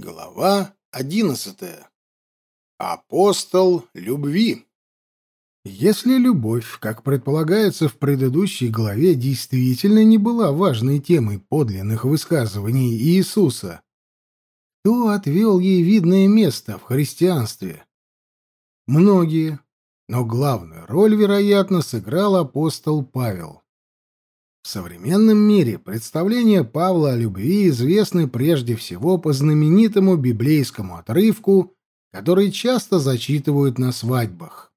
Глава одиннадцатая. Апостол любви. Если любовь, как предполагается в предыдущей главе, действительно не была важной темой подлинных высказываний Иисуса, то отвел ей видное место в христианстве? Многие, но главную роль, вероятно, сыграл апостол Павел. В современном мире представления Павла о любви известны прежде всего по знаменитому библейскому отрывку, который часто зачитывают на свадьбах.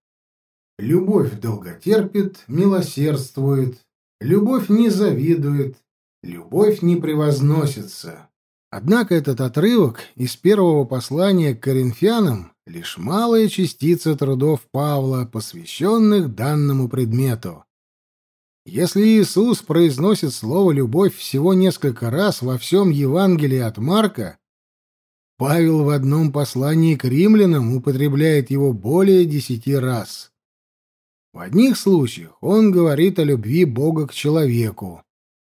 «Любовь долготерпит, милосердствует, любовь не завидует, любовь не превозносится». Однако этот отрывок из первого послания к коринфянам — лишь малая частица трудов Павла, посвященных данному предмету. Если Иисус произносит слово «любовь» всего несколько раз во всем Евангелии от Марка, Павел в одном послании к римлянам употребляет его более десяти раз. В одних случаях он говорит о любви Бога к человеку,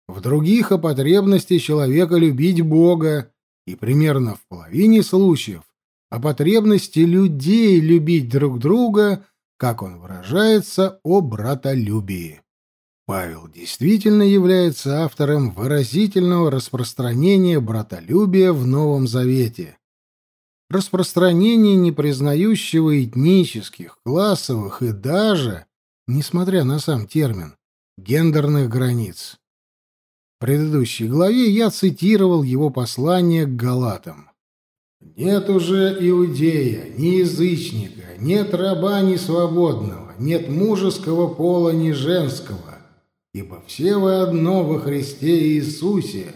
в других — о потребности человека любить Бога, и примерно в половине случаев — о потребности людей любить друг друга, как он выражается, о братолюбии. Павел действительно является автором выразительного распространения братолюбия в Новом Завете. Распространение не признающего этнических, классовых и даже, несмотря на сам термин, гендерных границ. В предыдущей главе я цитировал его послание к Галатам. «Нет уже иудея, ни язычника, нет раба, ни свободного, нет мужеского пола, ни женского, ибо все вы одно во Христе Иисусе».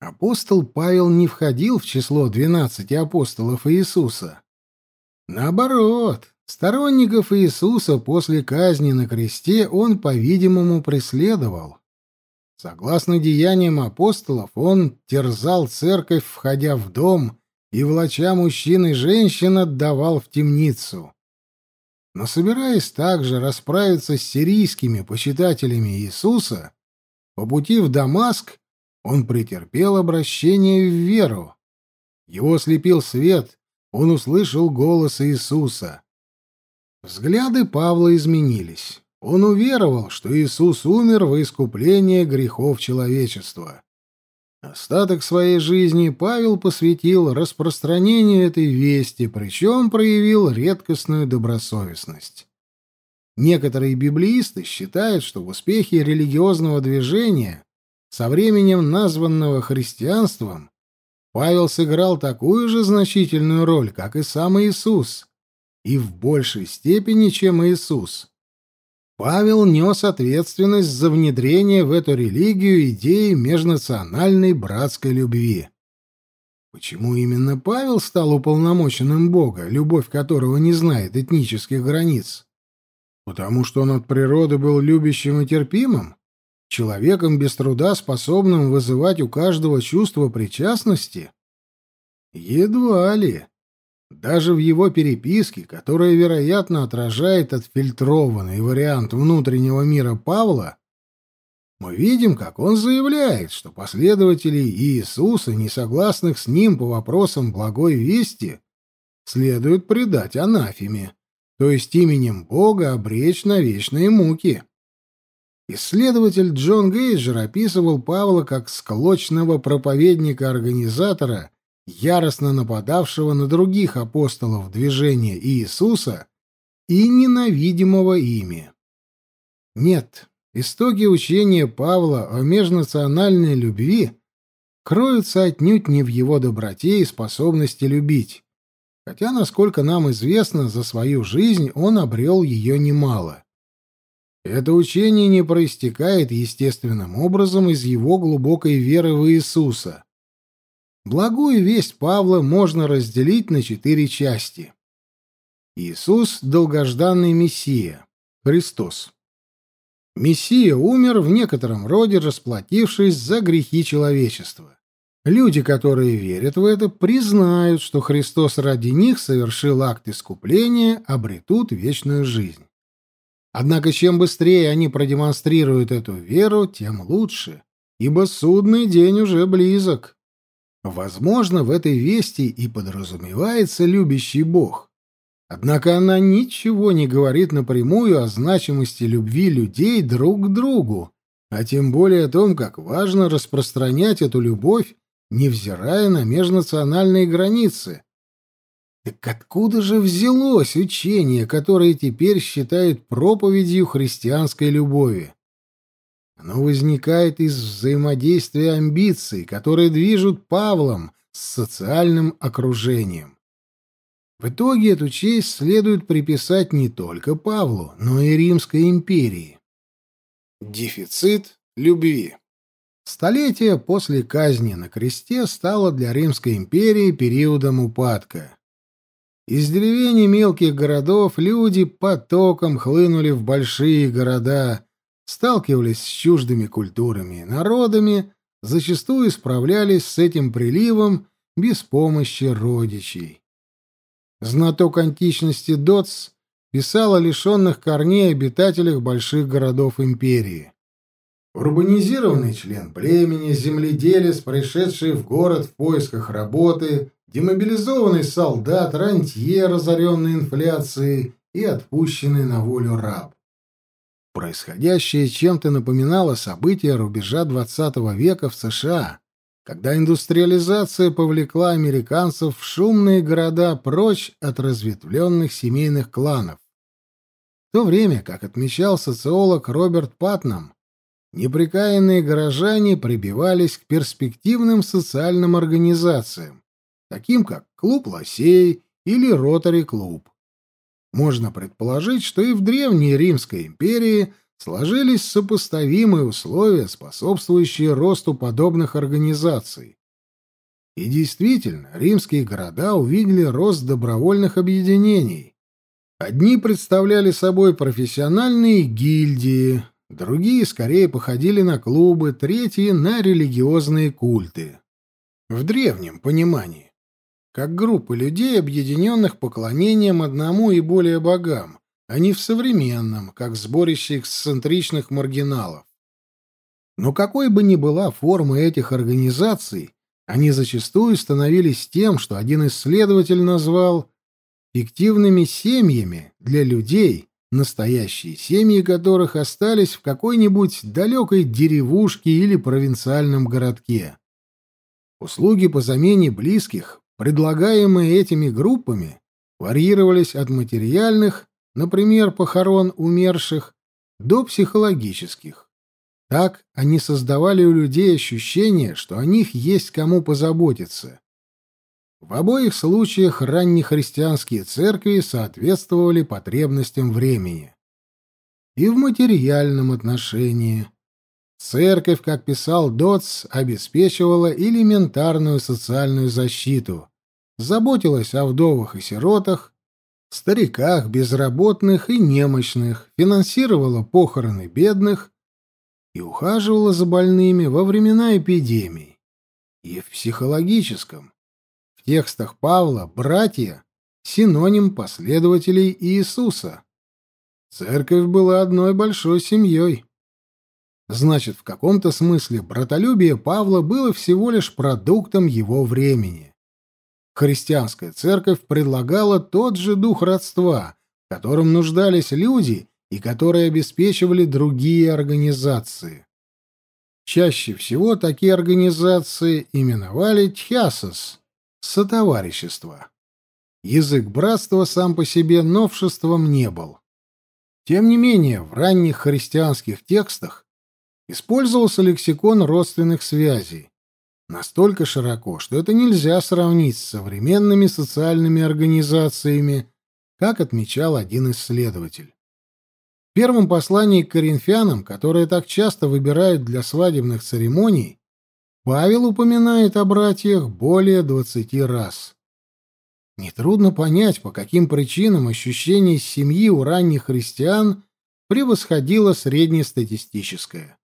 Апостол Павел не входил в число двенадцати апостолов Иисуса. Наоборот, сторонников Иисуса после казни на кресте он, по-видимому, преследовал. Согласно деяниям апостолов, он терзал церковь, входя в дом, и, влача мужчин и женщин, отдавал в темницу. Но собираясь также расправиться с сирийскими почитателями Иисуса, по пути в Дамаск он претерпел обращение в веру. Его ослепил свет, он услышал голос Иисуса. Взгляды Павла изменились. Он уверовал, что Иисус умер во искупление грехов человечества. Остаток своей жизни Павел посвятил распространению этой вести, причем проявил редкостную добросовестность. Некоторые библеисты считают, что в успехе религиозного движения, со временем названного христианством, Павел сыграл такую же значительную роль, как и сам Иисус, и в большей степени, чем Иисус. Павел нес ответственность за внедрение в эту религию идеи межнациональной братской любви. Почему именно Павел стал уполномоченным Бога, любовь которого не знает этнических границ? Потому что он от природы был любящим и терпимым, человеком без труда способным вызывать у каждого чувство причастности? Едва ли. Даже в его переписке, которая, вероятно, отражает отфильтрованный вариант внутреннего мира Павла, мы видим, как он заявляет, что последователей Иисуса, не согласных с ним по вопросам благой вести, следует предать анафеме, то есть именем Бога обречь на вечные муки. Исследователь Джон Гейджер описывал Павла как склочного проповедника-организатора яростно нападавшего на других апостолов движения Иисуса и ненавидимого ими. Нет, истоки учения Павла о межнациональной любви кроются отнюдь не в его доброте и способности любить, хотя, насколько нам известно, за свою жизнь он обрел ее немало. Это учение не проистекает естественным образом из его глубокой веры в Иисуса, Благую весть Павла можно разделить на четыре части. Иисус — долгожданный Мессия, Христос. Мессия умер в некотором роде, расплатившись за грехи человечества. Люди, которые верят в это, признают, что Христос ради них совершил акт искупления, обретут вечную жизнь. Однако чем быстрее они продемонстрируют эту веру, тем лучше, ибо судный день уже близок. Возможно, в этой вести и подразумевается любящий Бог. Однако она ничего не говорит напрямую о значимости любви людей друг к другу, а тем более о том, как важно распространять эту любовь, невзирая на межнациональные границы. Так откуда же взялось учение, которое теперь считают проповедью христианской любови? Оно возникает из взаимодействия амбиций, которые движут Павлом с социальным окружением. В итоге эту честь следует приписать не только Павлу, но и Римской империи. Дефицит любви Столетие после казни на кресте стало для Римской империи периодом упадка. Из деревень и мелких городов люди потоком хлынули в большие города, сталкивались с чуждыми культурами и народами, зачастую справлялись с этим приливом без помощи родичей. Знаток античности Доц писал о лишенных корней обитателях больших городов империи. Урбанизированный член племени, земледелец, пришедший в город в поисках работы, демобилизованный солдат, рантье, разоренный инфляцией и отпущенный на волю раб. Происходящее чем-то напоминало события рубежа XX века в США, когда индустриализация повлекла американцев в шумные города прочь от разветвленных семейных кланов. В то время, как отмечал социолог Роберт Патнам, неприкаянные горожане прибивались к перспективным социальным организациям, таким как Клуб Лосей или Ротари-клуб. Можно предположить, что и в Древней Римской империи сложились сопоставимые условия, способствующие росту подобных организаций. И действительно, римские города увидели рост добровольных объединений. Одни представляли собой профессиональные гильдии, другие скорее походили на клубы, третьи — на религиозные культы. В древнем понимании как группы людей, объединенных поклонением одному и более богам, а не в современном, как сборище эксцентричных маргиналов. Но какой бы ни была форма этих организаций, они зачастую становились тем, что один исследователь назвал фиктивными семьями для людей, настоящие семьи которых остались в какой-нибудь далекой деревушке или провинциальном городке. Услуги по замене близких предлагаемые этими группами, варьировались от материальных, например, похорон умерших, до психологических. Так они создавали у людей ощущение, что о них есть кому позаботиться. В обоих случаях раннехристианские церкви соответствовали потребностям времени. И в материальном отношении – Церковь, как писал Дотс, обеспечивала элементарную социальную защиту, заботилась о вдовах и сиротах, стариках, безработных и немощных, финансировала похороны бедных и ухаживала за больными во времена эпидемий. И в психологическом. В текстах Павла «братья» — синоним последователей Иисуса. Церковь была одной большой семьей. Значит, в каком-то смысле братолюбие Павла было всего лишь продуктом его времени. Христианская церковь предлагала тот же дух родства, в котором нуждались люди и которые обеспечивали другие организации. Чаще всего такие организации именовали тхясос — сотоварищество. Язык братства сам по себе новшеством не был. Тем не менее, в ранних христианских текстах использовался лексикон родственных связей. Настолько широко, что это нельзя сравнить с современными социальными организациями, как отмечал один исследователь. В первом послании к коринфянам, которое так часто выбирают для свадебных церемоний, Павел упоминает о братьях более двадцати раз. Нетрудно понять, по каким причинам ощущение семьи у ранних христиан превосходило среднестатистическое.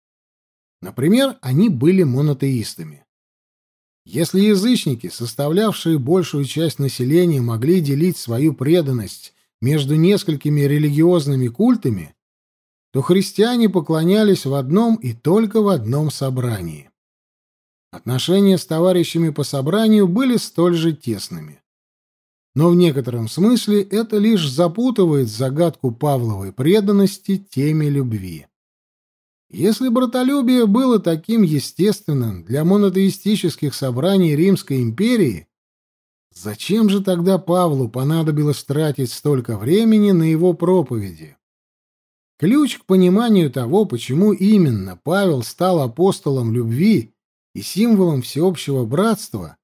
Например, они были монотеистами. Если язычники, составлявшие большую часть населения, могли делить свою преданность между несколькими религиозными культами, то христиане поклонялись в одном и только в одном собрании. отношения с товарищами по собранию были столь же тесными. Но в некотором смысле это лишь запутывает загадку Павловой преданности теме любви. Если братолюбие было таким естественным для монотеистических собраний Римской империи, зачем же тогда Павлу понадобилось тратить столько времени на его проповеди? Ключ к пониманию того, почему именно Павел стал апостолом любви и символом всеобщего братства,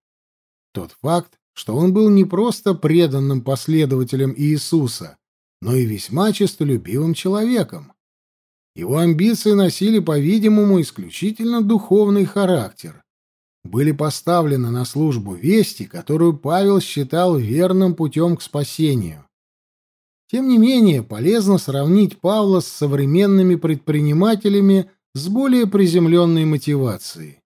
тот факт, что он был не просто преданным последователем Иисуса, но и весьма честолюбивым человеком. Его амбиции носили, по-видимому, исключительно духовный характер. Были поставлены на службу вести, которую Павел считал верным путем к спасению. Тем не менее, полезно сравнить Павла с современными предпринимателями с более приземленной мотивацией.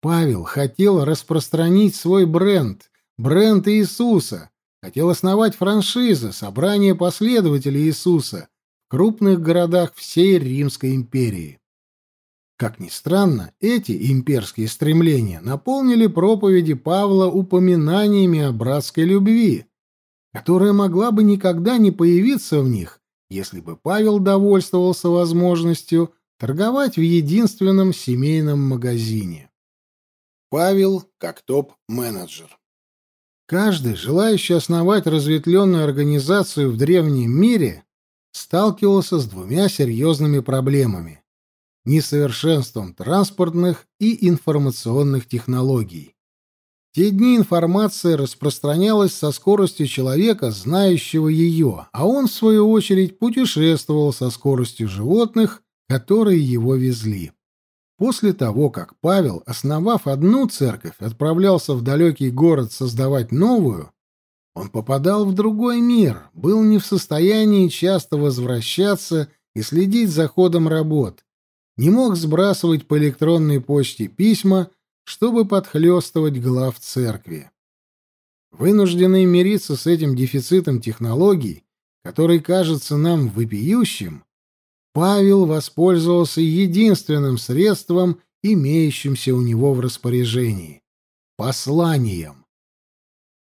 Павел хотел распространить свой бренд, бренд Иисуса, хотел основать франшизы, собрание последователей Иисуса крупных городах всей Римской империи. Как ни странно, эти имперские стремления наполнили проповеди Павла упоминаниями о братской любви, которая могла бы никогда не появиться в них, если бы Павел довольствовался возможностью торговать в единственном семейном магазине. Павел как топ-менеджер. Каждый, желающий основать разветвленную организацию в древнем мире, сталкивался с двумя серьезными проблемами – несовершенством транспортных и информационных технологий те дни информация распространялась со скоростью человека, знающего ее, а он, в свою очередь, путешествовал со скоростью животных, которые его везли. После того, как Павел, основав одну церковь, отправлялся в далекий город создавать новую, он попадал в другой мир, был не в состоянии часто возвращаться и следить за ходом работ, не мог сбрасывать по электронной почте письма, чтобы подхлёстывать глав церкви. Вынужденный мириться с этим дефицитом технологий, который кажется нам вопиющим, Павел воспользовался единственным средством, имеющимся у него в распоряжении — посланием.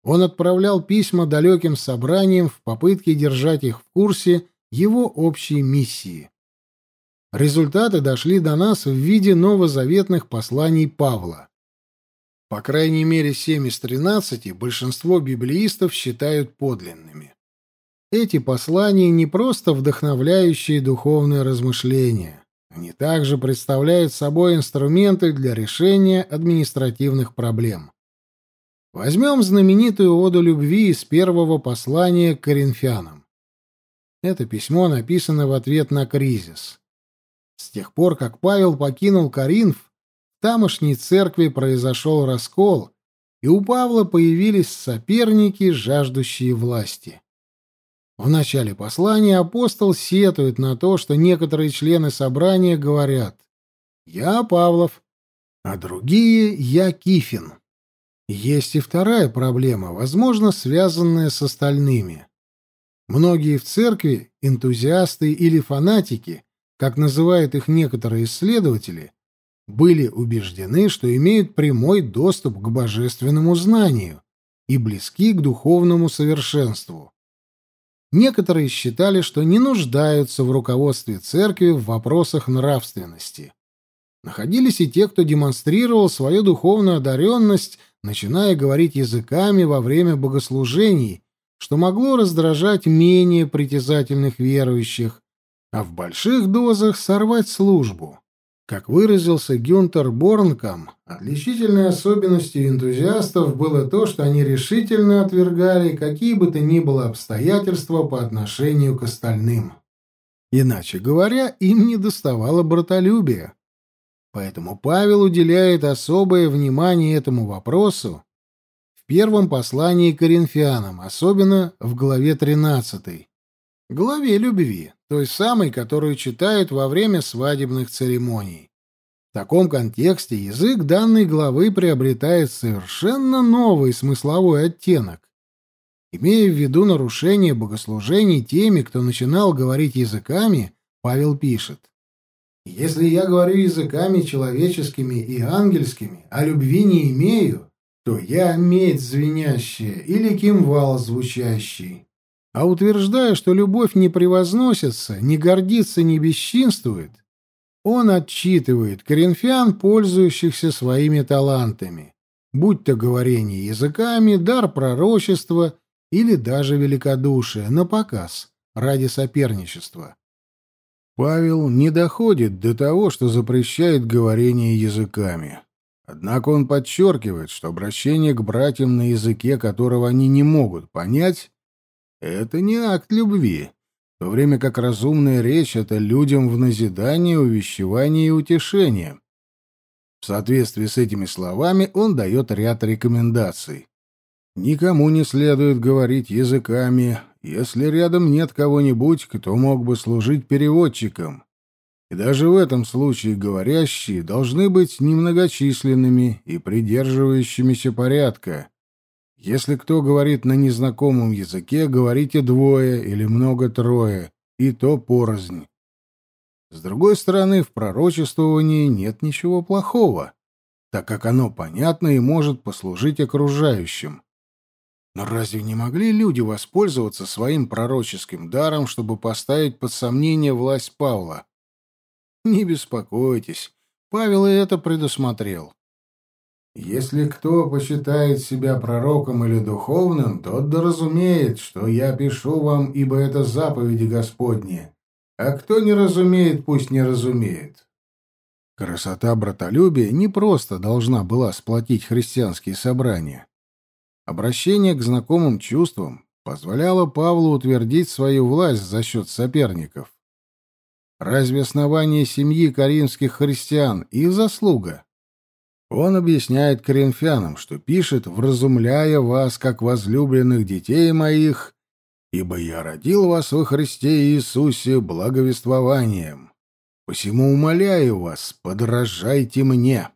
Он отправлял письма далеким собраниям в попытке держать их в курсе его общей миссии. Результаты дошли до нас в виде новозаветных посланий Павла. По крайней мере, семь из тринадцати большинство библеистов считают подлинными. Эти послания не просто вдохновляющие духовные размышления. Они также представляют собой инструменты для решения административных проблем. Возьмем знаменитую оду любви из первого послания к коринфянам. Это письмо написано в ответ на кризис. С тех пор, как Павел покинул Коринф, тамошней церкви произошел раскол, и у Павла появились соперники, жаждущие власти. В начале послания апостол сетует на то, что некоторые члены собрания говорят «Я Павлов», а другие «Я Кифин». Есть и вторая проблема, возможно, связанная с остальными. Многие в церкви, энтузиасты или фанатики, как называют их некоторые исследователи, были убеждены, что имеют прямой доступ к божественному знанию и близки к духовному совершенству. Некоторые считали, что не нуждаются в руководстве церкви в вопросах нравственности. Находились и те, кто демонстрировал свою духовную одаренность, начиная говорить языками во время богослужений, что могло раздражать менее притязательных верующих, а в больших дозах сорвать службу. Как выразился Гюнтер Борнкам, отличительной особенностью энтузиастов было то, что они решительно отвергали какие бы то ни было обстоятельства по отношению к остальным. Иначе говоря, им не доставало братолюбия. Поэтому Павел уделяет особое внимание этому вопросу в первом послании к коринфянам, особенно в главе 13, главе любви той самой, которую читают во время свадебных церемоний. В таком контексте язык данной главы приобретает совершенно новый смысловой оттенок. Имея в виду нарушение богослужений теми, кто начинал говорить языками, Павел пишет. Если я говорю языками человеческими и ангельскими, а любви не имею, то я медь звенящая или кимвал звучащий. А утверждая, что любовь не превозносится, не гордится, не бесчинствует, он отчитывает коринфян, пользующихся своими талантами, будь то говорение языками, дар пророчества или даже великодушие, на показ, ради соперничества. Павел не доходит до того, что запрещает говорение языками. Однако он подчеркивает, что обращение к братьям на языке, которого они не могут понять, это не акт любви, в то время как разумная речь — это людям в назидание, увещевание и утешение. В соответствии с этими словами он дает ряд рекомендаций. Никому не следует говорить языками, если рядом нет кого-нибудь, кто мог бы служить переводчиком. И даже в этом случае говорящие должны быть немногочисленными и придерживающимися порядка. Если кто говорит на незнакомом языке, говорите двое или много-трое, и то порознь. С другой стороны, в пророчествовании нет ничего плохого, так как оно понятно и может послужить окружающим. Но разве не могли люди воспользоваться своим пророческим даром, чтобы поставить под сомнение власть Павла? Не беспокойтесь, Павел и это предусмотрел. Если кто почитает себя пророком или духовным, тот да разумеет, что я пишу вам, ибо это заповеди Господни. А кто не разумеет, пусть не разумеет. Красота братолюбия не просто должна была сплотить христианские собрания. Обращение к знакомым чувствам позволяло Павлу утвердить свою власть за счет соперников. Разве основание семьи коринфских христиан их заслуга? Он объясняет коринфянам, что пишет, вразумляя вас, как возлюбленных детей моих, ибо я родил вас во Христе Иисусе благовествованием. Посему умоляю вас, подражайте мне.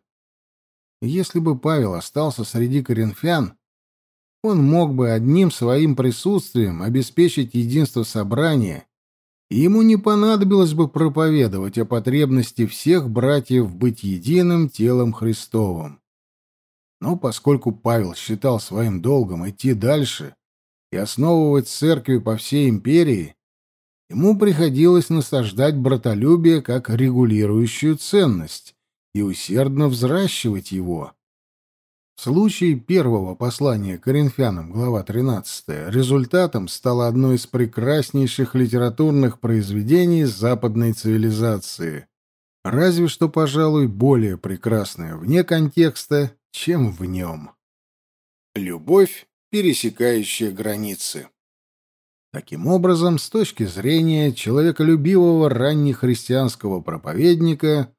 Если бы Павел остался среди коринфян, он мог бы одним своим присутствием обеспечить единство собрания ему не понадобилось бы проповедовать о потребности всех братьев быть единым телом Христовым. Но поскольку Павел считал своим долгом идти дальше и основывать церкви по всей империи, ему приходилось насаждать братолюбие как регулирующую ценность и усердно взращивать его. Случае первого послания Коринфянам, глава 13, результатом стало одно из прекраснейших литературных произведений западной цивилизации. Разве что, пожалуй, более прекрасное вне контекста, чем в нем. Любовь, пересекающая границы. Таким образом, с точки зрения человеколюбивого раннехристианского проповедника,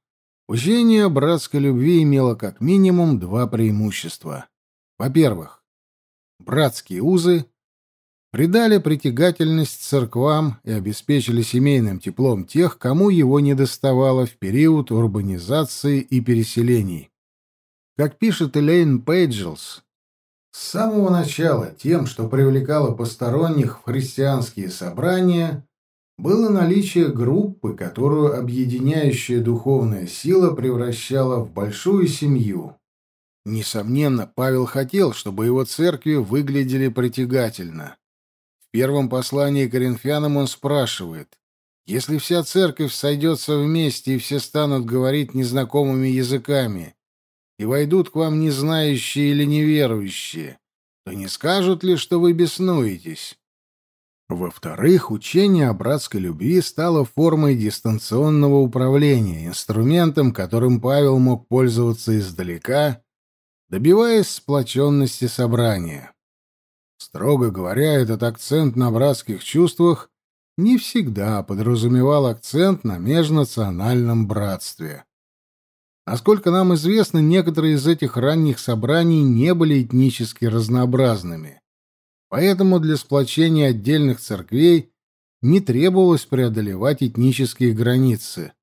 Учение братской любви имело как минимум два преимущества. Во-первых, братские узы придали притягательность церквам и обеспечили семейным теплом тех, кому его недоставало в период урбанизации и переселений. Как пишет Элейн Пейджелс, с самого начала тем, что привлекало посторонних в христианские собрания, было наличие группы, которую объединяющая духовная сила превращала в большую семью. Несомненно, Павел хотел, чтобы его церкви выглядели притягательно. В первом послании к коринфянам он спрашивает, «Если вся церковь сойдется вместе и все станут говорить незнакомыми языками, и войдут к вам незнающие или неверующие, то не скажут ли, что вы беснуетесь?» Во-вторых, учение о братской любви стало формой дистанционного управления, инструментом, которым Павел мог пользоваться издалека, добиваясь сплоченности собрания. Строго говоря, этот акцент на братских чувствах не всегда подразумевал акцент на межнациональном братстве. Насколько нам известно, некоторые из этих ранних собраний не были этнически разнообразными. Поэтому для сплочения отдельных церквей не требовалось преодолевать этнические границы.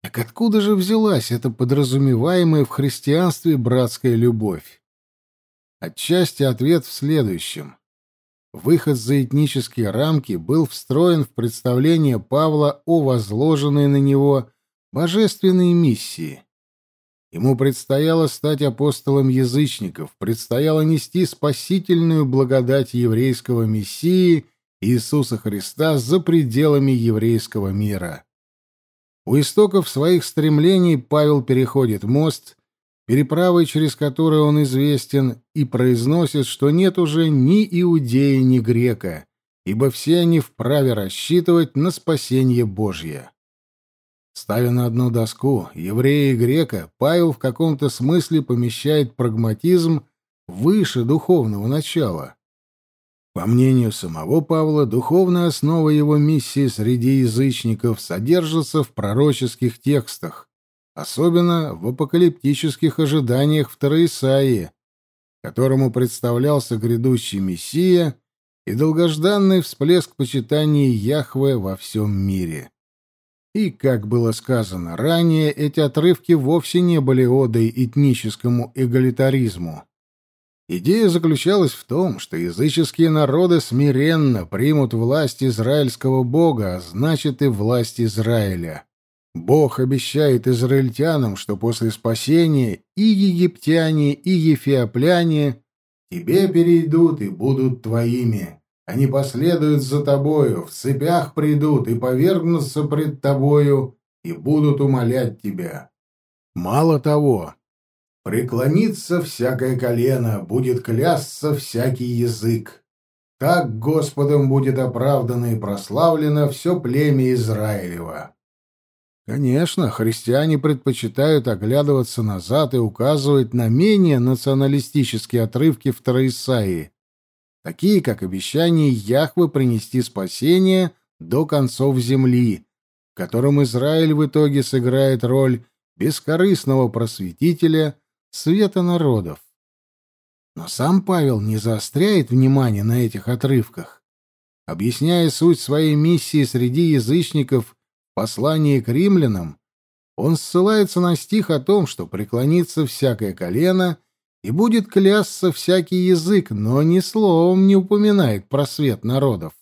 Так откуда же взялась эта подразумеваемая в христианстве братская любовь? Отчасти ответ в следующем. Выход за этнические рамки был встроен в представление Павла о возложенной на него божественной миссии. Ему предстояло стать апостолом язычников, предстояло нести спасительную благодать еврейского Мессии Иисуса Христа за пределами еврейского мира. У истоков своих стремлений Павел переходит мост, переправой через который он известен, и произносит, что нет уже ни иудея, ни грека, ибо все они вправе рассчитывать на спасение Божье. Ставя на одну доску еврея и грека, Павел в каком-то смысле помещает прагматизм выше духовного начала. По мнению самого Павла, духовная основа его миссии среди язычников содержится в пророческих текстах, особенно в апокалиптических ожиданиях второй Исаии, которому представлялся грядущий Мессия и долгожданный всплеск почитания Яхве во всем мире. И, как было сказано ранее, эти отрывки вовсе не были одой этническому эгалитаризму. Идея заключалась в том, что языческие народы смиренно примут власть израильского бога, а значит и власть Израиля. Бог обещает израильтянам, что после спасения и египтяне, и ефиопляне тебе перейдут и будут твоими. Они последуют за тобою, в цепях придут и повергнутся пред тобою и будут умолять тебя. Мало того, преклонится всякое колено, будет клясться всякий язык. Так Господом будет оправдано и прославлено все племя Израилева. Конечно, христиане предпочитают оглядываться назад и указывать на менее националистические отрывки в Исаии, такие как обещание Яхвы принести спасение до концов земли, в котором Израиль в итоге сыграет роль бескорыстного просветителя света народов. Но сам Павел не заостряет внимание на этих отрывках. Объясняя суть своей миссии среди язычников в послании к римлянам, он ссылается на стих о том, что преклонится всякое колено и будет клясться всякий язык, но ни словом не упоминает про свет народов.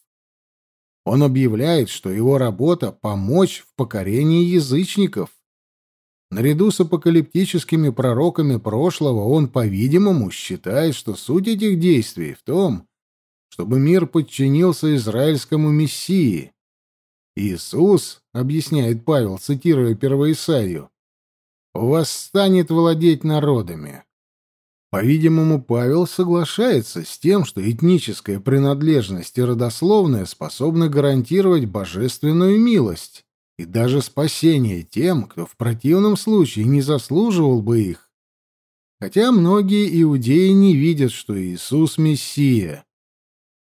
Он объявляет, что его работа — помочь в покорении язычников. Наряду с апокалиптическими пророками прошлого он, по-видимому, считает, что суть этих действий в том, чтобы мир подчинился израильскому мессии. Иисус, объясняет Павел, цитируя Первоисаию, восстанет владеть народами. По-видимому, Павел соглашается с тем, что этническая принадлежность и родословная способны гарантировать божественную милость и даже спасение тем, кто в противном случае не заслуживал бы их. Хотя многие иудеи не видят, что Иисус — Мессия.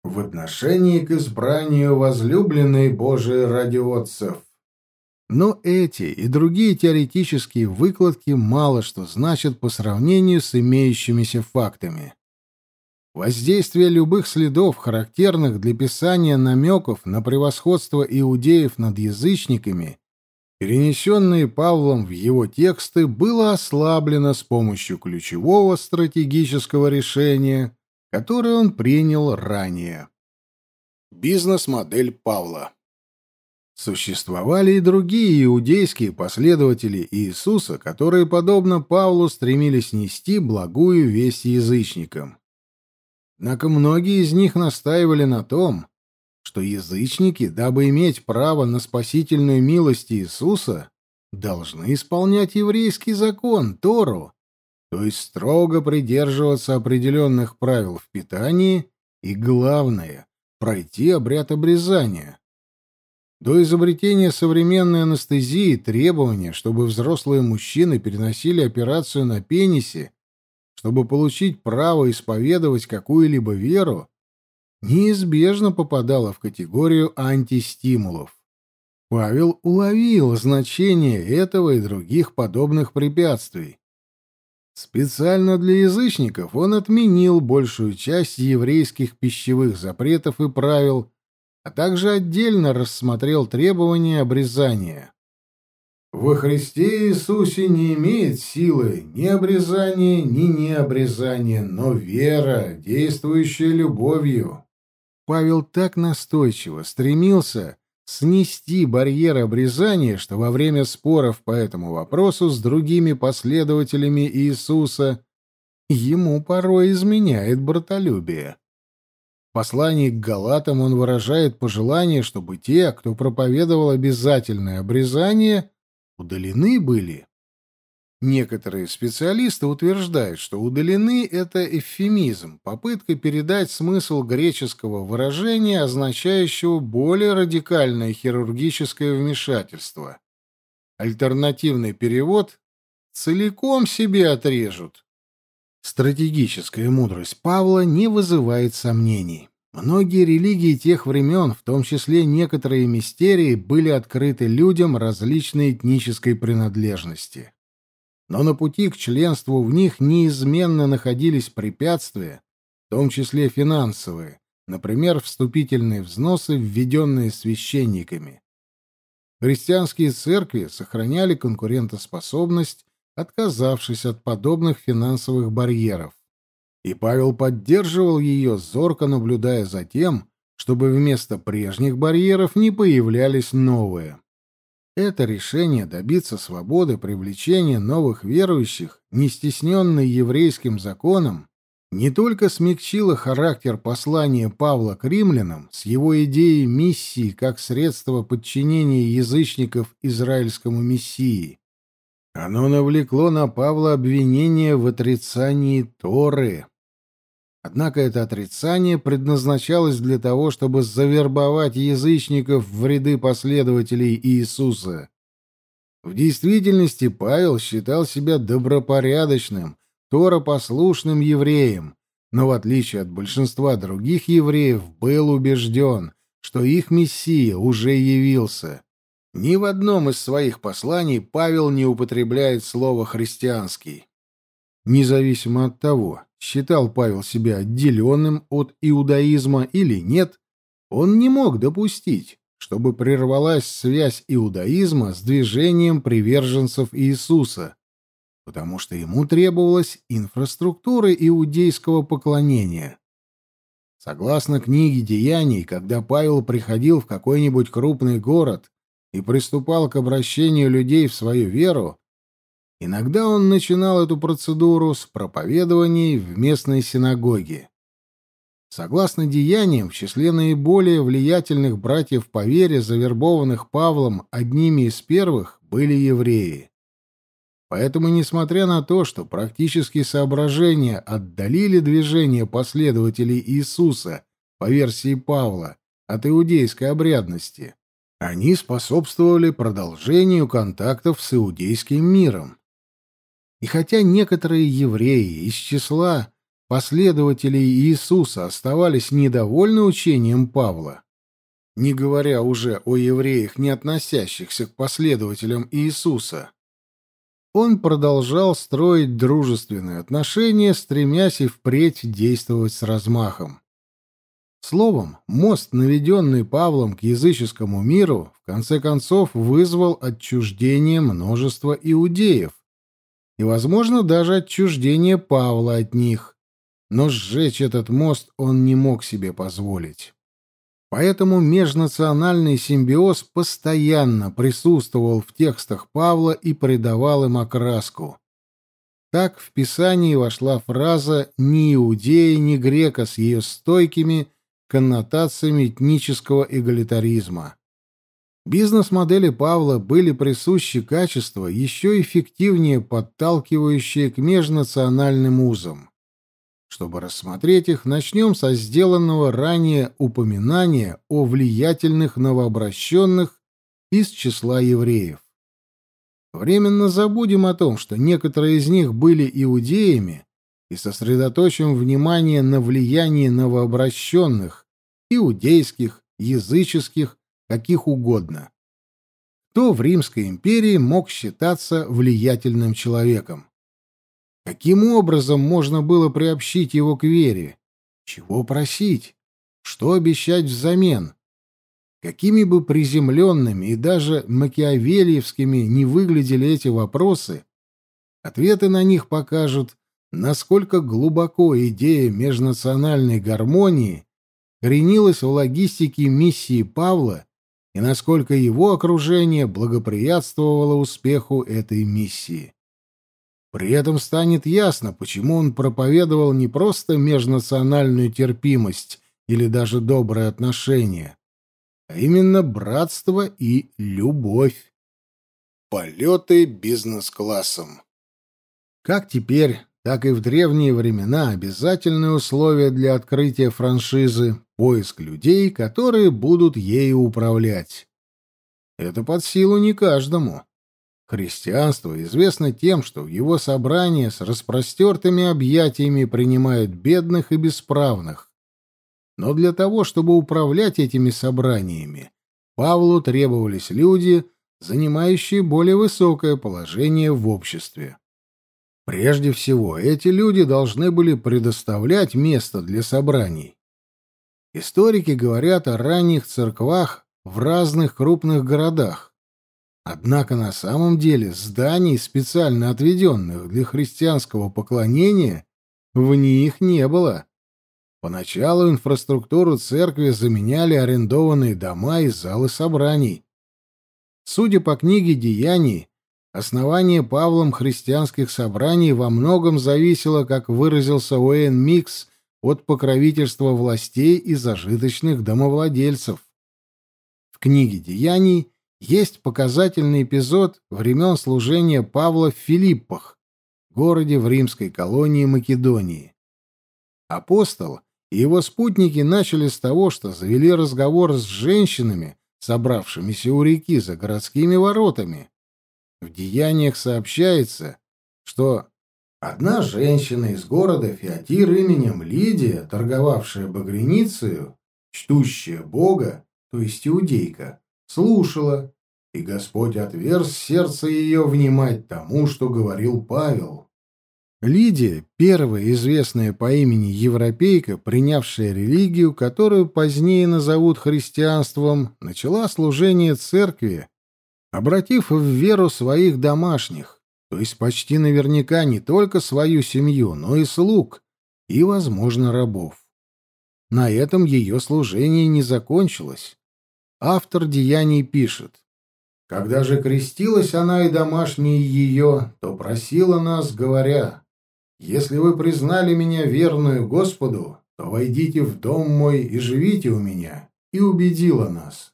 В отношении к избранию возлюбленной Божией ради отцев но эти и другие теоретические выкладки мало что значат по сравнению с имеющимися фактами. Воздействие любых следов, характерных для писания намеков на превосходство иудеев над язычниками, перенесенные Павлом в его тексты, было ослаблено с помощью ключевого стратегического решения, которое он принял ранее. Бизнес-модель Павла Существовали и другие иудейские последователи Иисуса, которые, подобно Павлу, стремились нести благую весть язычникам. Однако многие из них настаивали на том, что язычники, дабы иметь право на спасительную милость Иисуса, должны исполнять еврейский закон, Тору, то есть строго придерживаться определенных правил в питании и, главное, пройти обряд обрезания. До изобретения современной анестезии требования, чтобы взрослые мужчины переносили операцию на пенисе, чтобы получить право исповедовать какую-либо веру, неизбежно попадало в категорию антистимулов. Павел уловил значение этого и других подобных препятствий. Специально для язычников он отменил большую часть еврейских пищевых запретов и правил, а также отдельно рассмотрел требования обрезания. Во Христе Иисусе не имеет силы ни обрезание, ни необрезание, но вера, действующая любовью. Павел так настойчиво стремился снести барьер обрезания, что во время споров по этому вопросу с другими последователями Иисуса ему порой изменяет братолюбие. Послании к Галатам он выражает пожелание, чтобы те, кто проповедовал обязательное обрезание, удалены были. Некоторые специалисты утверждают, что удалены — это эвфемизм, попытка передать смысл греческого выражения, означающего более радикальное хирургическое вмешательство. Альтернативный перевод «целиком себе отрежут». Стратегическая мудрость Павла не вызывает сомнений. Многие религии тех времен, в том числе некоторые мистерии, были открыты людям различной этнической принадлежности но на пути к членству в них неизменно находились препятствия, в том числе финансовые, например, вступительные взносы, введенные священниками. Христианские церкви сохраняли конкурентоспособность, отказавшись от подобных финансовых барьеров. И Павел поддерживал ее, зорко наблюдая за тем, чтобы вместо прежних барьеров не появлялись новые. Это решение добиться свободы привлечения новых верующих, не стесненный еврейским законом, не только смягчило характер послания Павла к римлянам с его идеей миссии как средства подчинения язычников израильскому мессии, оно навлекло на Павла обвинение в отрицании Торы. Однако это отрицание предназначалось для того, чтобы завербовать язычников в ряды последователей Иисуса. В действительности Павел считал себя добропорядочным, торопослушным евреем, но в отличие от большинства других евреев был убежден, что их Мессия уже явился. Ни в одном из своих посланий Павел не употребляет слово «христианский». Независимо от того, считал Павел себя отделенным от иудаизма или нет, он не мог допустить, чтобы прервалась связь иудаизма с движением приверженцев Иисуса, потому что ему требовалась инфраструктура иудейского поклонения. Согласно книге «Деяний», когда Павел приходил в какой-нибудь крупный город и приступал к обращению людей в свою веру, Иногда он начинал эту процедуру с проповедований в местной синагоге. Согласно деяниям, в числе наиболее влиятельных братьев по вере, завербованных Павлом одними из первых, были евреи. Поэтому, несмотря на то, что практические соображения отдалили движение последователей Иисуса по версии Павла от иудейской обрядности, они способствовали продолжению контактов с иудейским миром. И хотя некоторые евреи из числа последователей Иисуса оставались недовольны учением Павла, не говоря уже о евреях, не относящихся к последователям Иисуса, он продолжал строить дружественные отношения, стремясь и впредь действовать с размахом. Словом, мост, наведенный Павлом к языческому миру, в конце концов вызвал отчуждение множества иудеев, и, возможно, даже отчуждение Павла от них. Но сжечь этот мост он не мог себе позволить. Поэтому межнациональный симбиоз постоянно присутствовал в текстах Павла и придавал им окраску. Так в Писании вошла фраза «ни иудея, ни грека» с ее стойкими коннотациями этнического эгалитаризма. Бизнес-модели Павла были присущи качества, еще эффективнее подталкивающие к межнациональным узам. Чтобы рассмотреть их, начнем со сделанного ранее упоминания о влиятельных новообращенных из числа евреев. Временно забудем о том, что некоторые из них были иудеями, и сосредоточим внимание на влиянии новообращенных, иудейских, языческих каких угодно. Кто в Римской империи мог считаться влиятельным человеком? Каким образом можно было приобщить его к вере? Чего просить? Что обещать взамен? Какими бы приземленными и даже макиавелиевскими не выглядели эти вопросы, ответы на них покажут, насколько глубоко идея межнациональной гармонии коренилась в логистике миссии Павла и насколько его окружение благоприятствовало успеху этой миссии. При этом станет ясно, почему он проповедовал не просто межнациональную терпимость или даже добрые отношения, а именно братство и любовь. Полеты бизнес-классом. Как теперь, так и в древние времена обязательное условие для открытия франшизы — поиск людей, которые будут ею управлять. Это под силу не каждому. Христианство известно тем, что в его собрания с распростертыми объятиями принимают бедных и бесправных. Но для того, чтобы управлять этими собраниями, Павлу требовались люди, занимающие более высокое положение в обществе. Прежде всего, эти люди должны были предоставлять место для собраний. Историки говорят о ранних церквах в разных крупных городах, Однако на самом деле зданий, специально отведенных для христианского поклонения, в них не было. Поначалу инфраструктуру церкви заменяли арендованные дома и залы собраний. Судя по книге «Деяний», основание Павлом христианских собраний во многом зависело, как выразился Уэйн Микс, от покровительства властей и зажиточных домовладельцев. В книге «Деяний» есть показательный эпизод времен служения Павла в Филиппах, городе в римской колонии Македонии. Апостол и его спутники начали с того, что завели разговор с женщинами, собравшимися у реки за городскими воротами. В деяниях сообщается, что одна женщина из города Феатир именем Лидия, торговавшая багреницею, чтущая Бога, то есть иудейка, слушала, и Господь отверз сердце ее внимать тому, что говорил Павел. Лидия, первая известная по имени европейка, принявшая религию, которую позднее назовут христианством, начала служение церкви, обратив в веру своих домашних, то есть почти наверняка не только свою семью, но и слуг, и, возможно, рабов. На этом ее служение не закончилось. Автор «Деяний» пишет. «Когда же крестилась она и домашние ее, то просила нас, говоря, «Если вы признали меня верную Господу, то войдите в дом мой и живите у меня», и убедила нас.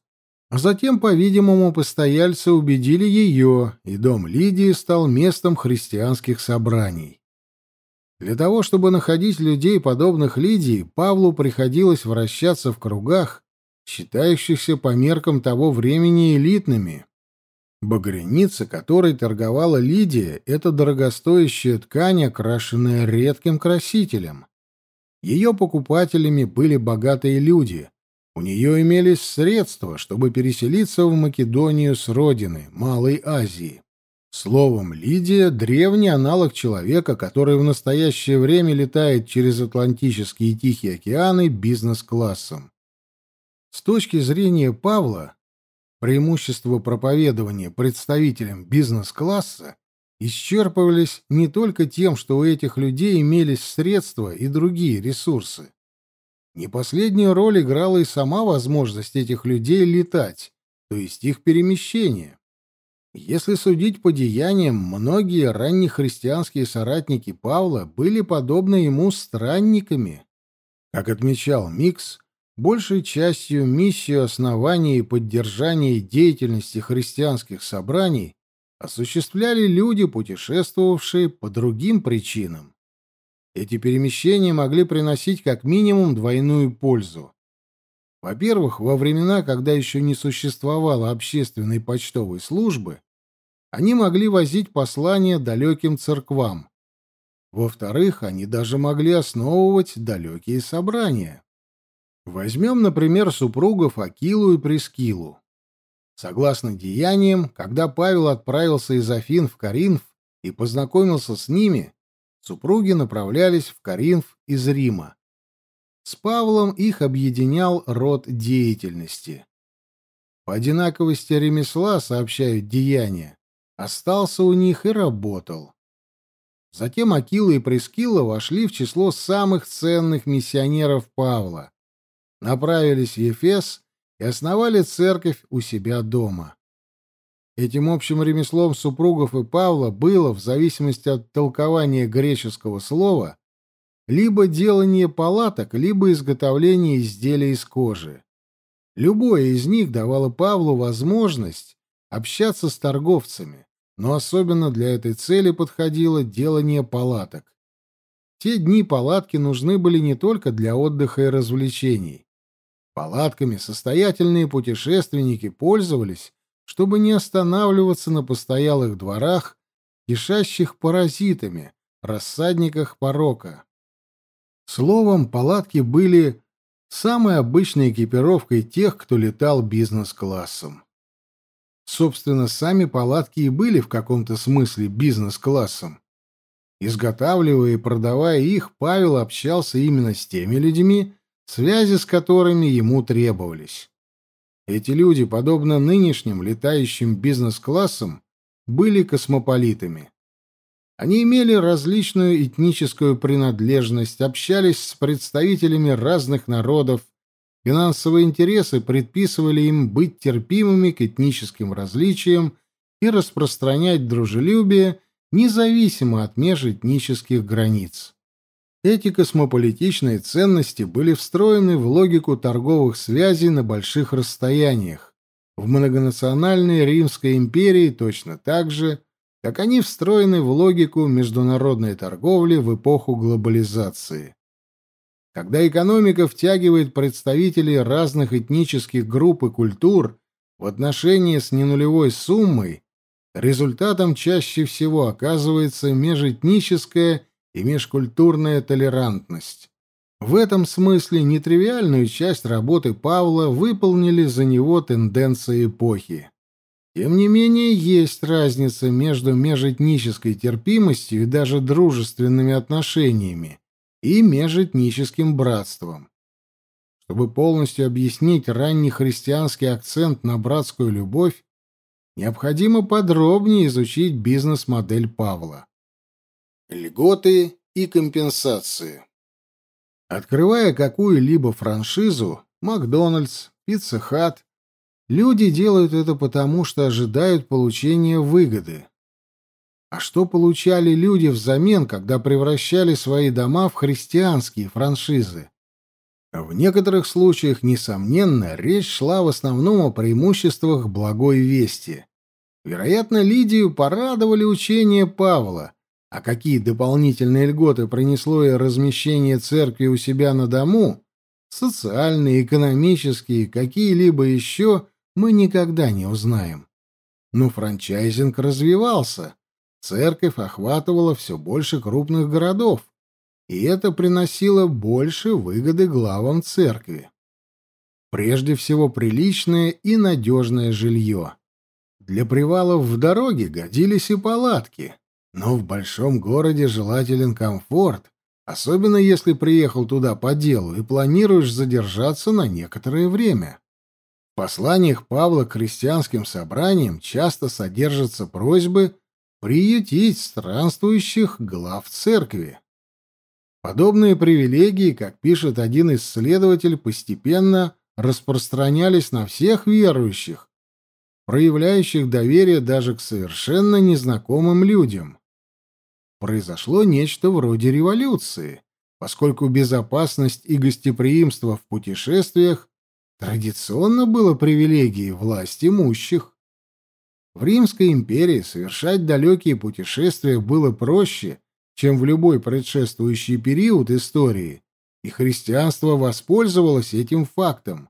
А затем, по-видимому, постояльцы убедили ее, и дом Лидии стал местом христианских собраний. Для того, чтобы находить людей, подобных Лидии, Павлу приходилось вращаться в кругах, считающихся по меркам того времени элитными. Багряница, которой торговала Лидия, это дорогостоящая ткань, окрашенная редким красителем. Ее покупателями были богатые люди. У нее имелись средства, чтобы переселиться в Македонию с родины, Малой Азии. Словом, Лидия — древний аналог человека, который в настоящее время летает через Атлантические и Тихие океаны бизнес-классом. С точки зрения Павла, преимущества проповедования представителям бизнес-класса исчерпывались не только тем, что у этих людей имелись средства и другие ресурсы. Не последнюю роль играла и сама возможность этих людей летать, то есть их перемещение. Если судить по деяниям, многие раннехристианские соратники Павла были подобны ему странниками. Как отмечал Микс, большей частью миссию основания и поддержания деятельности христианских собраний осуществляли люди, путешествовавшие по другим причинам. Эти перемещения могли приносить как минимум двойную пользу. Во-первых, во времена, когда еще не существовало общественной почтовой службы, они могли возить послания далеким церквам. Во-вторых, они даже могли основывать далекие собрания. Возьмем, например, супругов Акилу и Прескилу. Согласно деяниям, когда Павел отправился из Афин в Коринф и познакомился с ними, супруги направлялись в Коринф из Рима. С Павлом их объединял род деятельности. По одинаковости ремесла, сообщают деяния, остался у них и работал. Затем Акила и Прескила вошли в число самых ценных миссионеров Павла направились в Ефес и основали церковь у себя дома. Этим общим ремеслом супругов и Павла было, в зависимости от толкования греческого слова, либо делание палаток, либо изготовление изделий из кожи. Любое из них давало Павлу возможность общаться с торговцами, но особенно для этой цели подходило делание палаток. те дни палатки нужны были не только для отдыха и развлечений. Палатками состоятельные путешественники пользовались, чтобы не останавливаться на постоялых дворах, кишащих паразитами, рассадниках порока. Словом, палатки были самой обычной экипировкой тех, кто летал бизнес-классом. Собственно, сами палатки и были в каком-то смысле бизнес-классом. Изготавливая и продавая их, Павел общался именно с теми людьми, связи с которыми ему требовались. Эти люди, подобно нынешним летающим бизнес-классам, были космополитами. Они имели различную этническую принадлежность, общались с представителями разных народов, финансовые интересы предписывали им быть терпимыми к этническим различиям и распространять дружелюбие независимо от межэтнических границ. Эти космополитичные ценности были встроены в логику торговых связей на больших расстояниях. В многонациональной Римской империи точно так же – как они встроены в логику международной торговли в эпоху глобализации. Когда экономика втягивает представителей разных этнических групп и культур в отношения с ненулевой суммой, результатом чаще всего оказывается межэтническая и межкультурная толерантность. В этом смысле нетривиальную часть работы Павла выполнили за него тенденции эпохи. Тем не менее, есть разница между межэтнической терпимостью и даже дружественными отношениями и межэтническим братством. Чтобы полностью объяснить ранний христианский акцент на братскую любовь, необходимо подробнее изучить бизнес-модель Павла. Льготы и компенсации. Открывая какую-либо франшизу, Макдональдс, Пицца Хат Люди делают это потому, что ожидают получения выгоды. А что получали люди взамен, когда превращали свои дома в христианские франшизы? В некоторых случаях, несомненно, речь шла в основном о преимуществах благой вести. Вероятно, Лидию порадовали учения Павла, а какие дополнительные льготы принесло и размещение церкви у себя на дому, социальные, экономические, какие-либо еще, мы никогда не узнаем. Но франчайзинг развивался, церковь охватывала все больше крупных городов, и это приносило больше выгоды главам церкви. Прежде всего, приличное и надежное жилье. Для привалов в дороге годились и палатки, но в большом городе желателен комфорт, особенно если приехал туда по делу и планируешь задержаться на некоторое время посланиях Павла к крестьянским собраниям часто содержатся просьбы приютить странствующих глав церкви. Подобные привилегии, как пишет один исследователь, постепенно распространялись на всех верующих, проявляющих доверие даже к совершенно незнакомым людям. Произошло нечто вроде революции, поскольку безопасность и гостеприимство в путешествиях традиционно было привилегией власть имущих. В Римской империи совершать далекие путешествия было проще, чем в любой предшествующий период истории, и христианство воспользовалось этим фактом.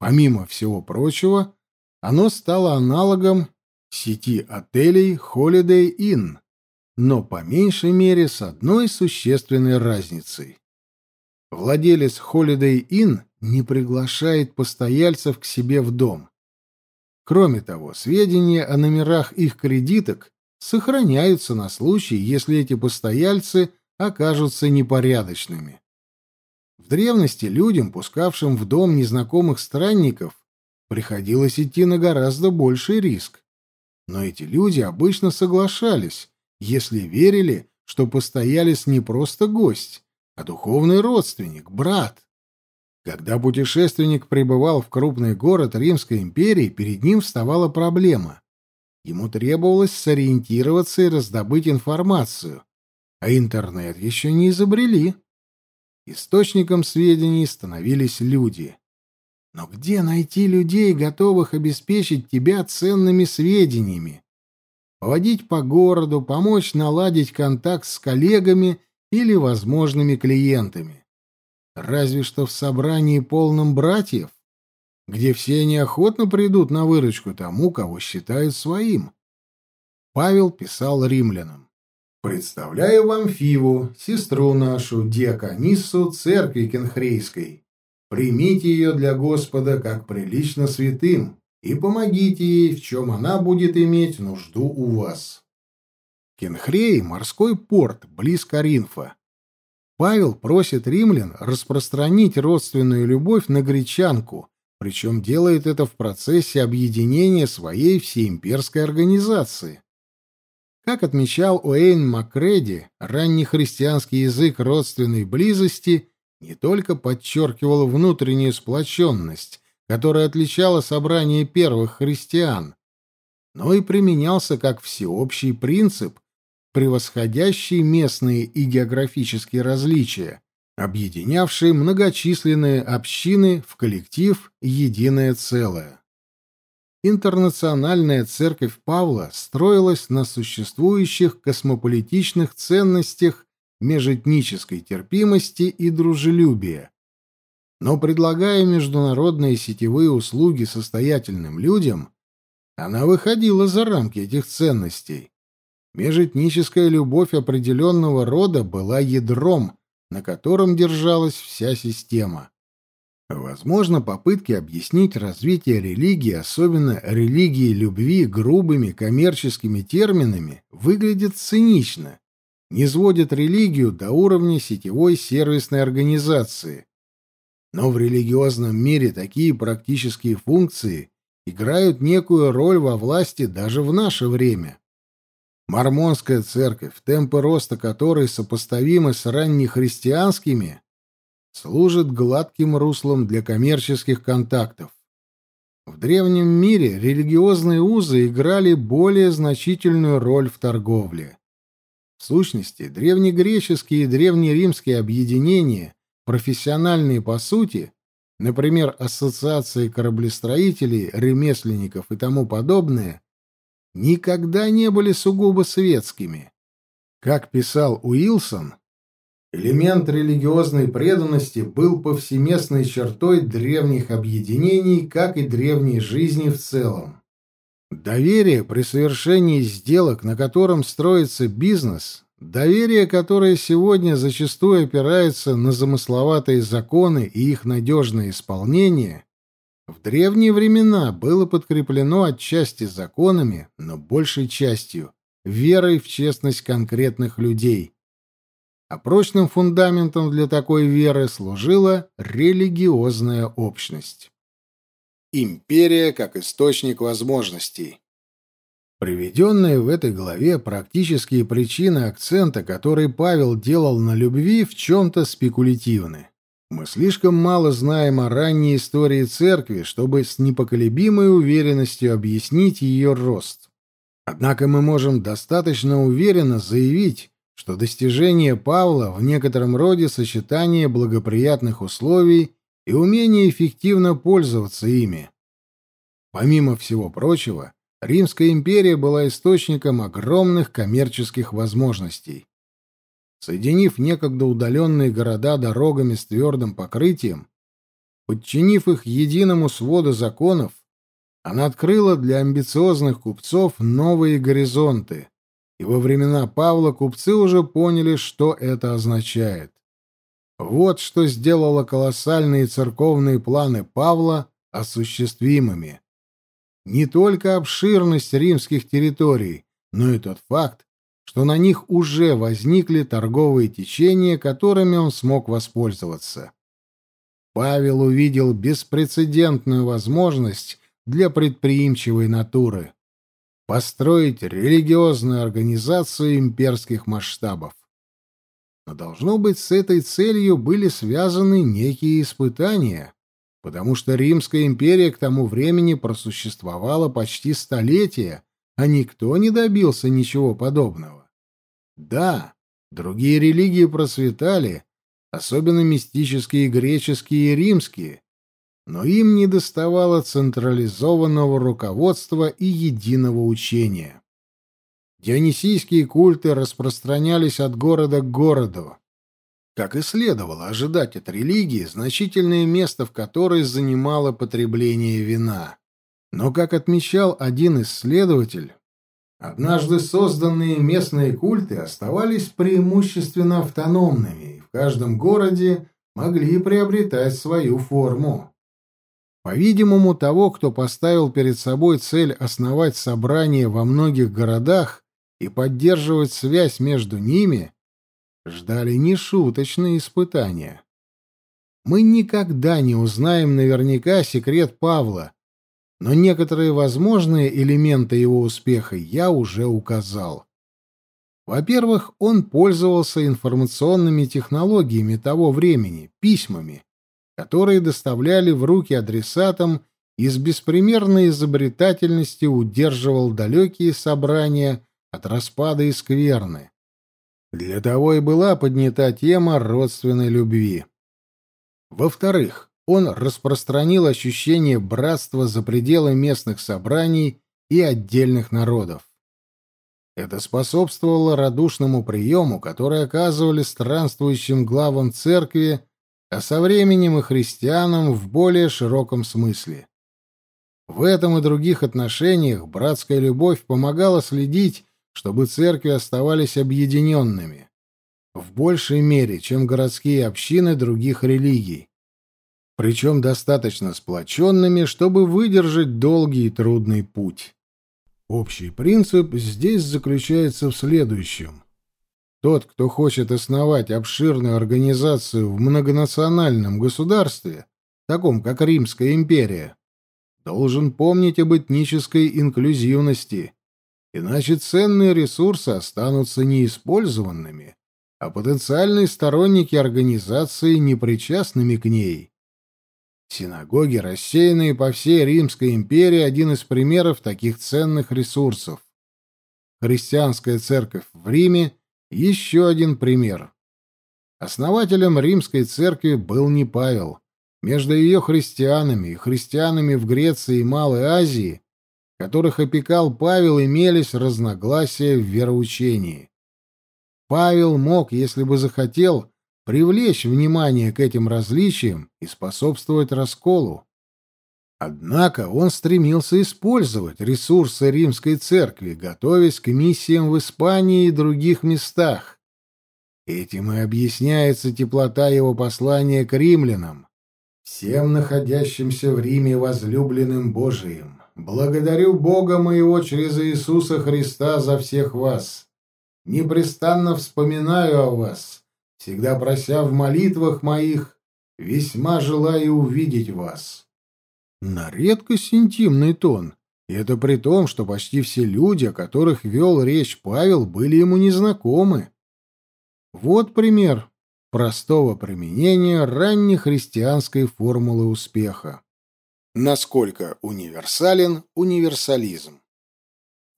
Помимо всего прочего, оно стало аналогом сети отелей Holiday Inn, но по меньшей мере с одной существенной разницей. Владелец Holiday Inn не приглашает постояльцев к себе в дом. Кроме того, сведения о номерах их кредиток сохраняются на случай, если эти постояльцы окажутся непорядочными. В древности людям, пускавшим в дом незнакомых странников, приходилось идти на гораздо больший риск. Но эти люди обычно соглашались, если верили, что постоялец не просто гость, а духовный родственник, брат. Когда путешественник прибывал в крупный город Римской империи, перед ним вставала проблема. Ему требовалось сориентироваться и раздобыть информацию, а интернет еще не изобрели. Источником сведений становились люди. Но где найти людей, готовых обеспечить тебя ценными сведениями? Поводить по городу, помочь наладить контакт с коллегами или возможными клиентами. Разве что в собрании полном братьев, где все неохотно придут на выручку тому, кого считают своим. Павел писал римлянам. «Представляю вам Фиву, сестру нашу, диакониссу церкви Кенхрейской. Примите ее для Господа как прилично святым и помогите ей, в чем она будет иметь нужду у вас». Кенхрей — морской порт, близ Коринфа. Павел просит римлян распространить родственную любовь на гречанку, причем делает это в процессе объединения своей всеимперской организации. Как отмечал Уэйн Маккреди, ранний христианский язык родственной близости не только подчеркивал внутреннюю сплоченность, которая отличала собрание первых христиан, но и применялся как всеобщий принцип, превосходящий местные и географические различия, объединявший многочисленные общины в коллектив единое целое. Интернациональная церковь Павла строилась на существующих космополитичных ценностях межэтнической терпимости и дружелюбия, но предлагая международные сетевые услуги состоятельным людям, она выходила за рамки этих ценностей Межэтническая любовь определенного рода была ядром, на котором держалась вся система. Возможно, попытки объяснить развитие религии, особенно религии любви, грубыми коммерческими терминами, выглядят цинично, не сводят религию до уровня сетевой сервисной организации. Но в религиозном мире такие практические функции играют некую роль во власти даже в наше время. Мормонская церковь, темпы роста которой сопоставимы с раннехристианскими, служит гладким руслом для коммерческих контактов. В древнем мире религиозные узы играли более значительную роль в торговле. В сущности, древнегреческие и древнеримские объединения, профессиональные по сути, например, ассоциации кораблестроителей, ремесленников и тому подобное, никогда не были сугубо светскими. Как писал Уилсон, элемент религиозной преданности был повсеместной чертой древних объединений, как и древней жизни в целом. Доверие при совершении сделок, на котором строится бизнес, доверие, которое сегодня зачастую опирается на замысловатые законы и их надежное исполнение, в древние времена было подкреплено отчасти законами, но большей частью верой в честность конкретных людей. А прочным фундаментом для такой веры служила религиозная общность. Империя как источник возможностей. Приведенные в этой главе практические причины акцента, который Павел делал на любви, в чем-то спекулятивны. Мы слишком мало знаем о ранней истории церкви, чтобы с непоколебимой уверенностью объяснить ее рост. Однако мы можем достаточно уверенно заявить, что достижение Павла в некотором роде сочетание благоприятных условий и умение эффективно пользоваться ими. Помимо всего прочего, Римская империя была источником огромных коммерческих возможностей. Соединив некогда удаленные города дорогами с твердым покрытием, подчинив их единому своду законов, она открыла для амбициозных купцов новые горизонты, и во времена Павла купцы уже поняли, что это означает. Вот что сделало колоссальные церковные планы Павла осуществимыми. Не только обширность римских территорий, но и тот факт, что на них уже возникли торговые течения, которыми он смог воспользоваться. Павел увидел беспрецедентную возможность для предприимчивой натуры построить религиозную организацию имперских масштабов. Но, должно быть, с этой целью были связаны некие испытания, потому что Римская империя к тому времени просуществовала почти столетие, а никто не добился ничего подобного. Да, другие религии процветали, особенно мистические греческие и римские, но им не доставало централизованного руководства и единого учения. Дионисийские культы распространялись от города к городу. Как и следовало ожидать от религии, значительное место в которой занимало потребление вина. Но, как отмечал один исследователь, однажды созданные местные культы оставались преимущественно автономными и в каждом городе могли приобретать свою форму. По-видимому, того, кто поставил перед собой цель основать собрание во многих городах и поддерживать связь между ними, ждали нешуточные испытания. Мы никогда не узнаем наверняка секрет Павла, но некоторые возможные элементы его успеха я уже указал. Во-первых, он пользовался информационными технологиями того времени, письмами, которые доставляли в руки адресатам и с беспримерной изобретательностью удерживал далекие собрания от распада и скверны. Для того и была поднята тема родственной любви. Во-вторых, он распространил ощущение братства за пределы местных собраний и отдельных народов. Это способствовало радушному приему, который оказывали странствующим главам церкви а со временем и христианам в более широком смысле. В этом и других отношениях братская любовь помогала следить, чтобы церкви оставались объединенными, в большей мере, чем городские общины других религий, причем достаточно сплоченными, чтобы выдержать долгий и трудный путь. Общий принцип здесь заключается в следующем. Тот, кто хочет основать обширную организацию в многонациональном государстве, таком как Римская империя, должен помнить об этнической инклюзивности, иначе ценные ресурсы останутся неиспользованными, а потенциальные сторонники организации непричастными к ней. Синагоги, рассеянные по всей Римской империи, один из примеров таких ценных ресурсов. Христианская церковь в Риме еще один пример. Основателем римской церкви был не Павел. Между ее христианами и христианами в Греции и Малой Азии, которых опекал Павел, имелись разногласия в вероучении. Павел мог, если бы захотел, привлечь внимание к этим различиям и способствовать расколу. Однако он стремился использовать ресурсы римской церкви, готовясь к миссиям в Испании и других местах. Этим и объясняется теплота его послания к римлянам. «Всем находящимся в Риме возлюбленным Божиим, благодарю Бога моего через Иисуса Христа за всех вас. Непрестанно вспоминаю о вас, всегда прося в молитвах моих, весьма желаю увидеть вас». На редкость интимный тон. И это при том, что почти все люди, о которых вел речь Павел, были ему незнакомы. Вот пример простого применения раннехристианской формулы успеха. Насколько универсален универсализм?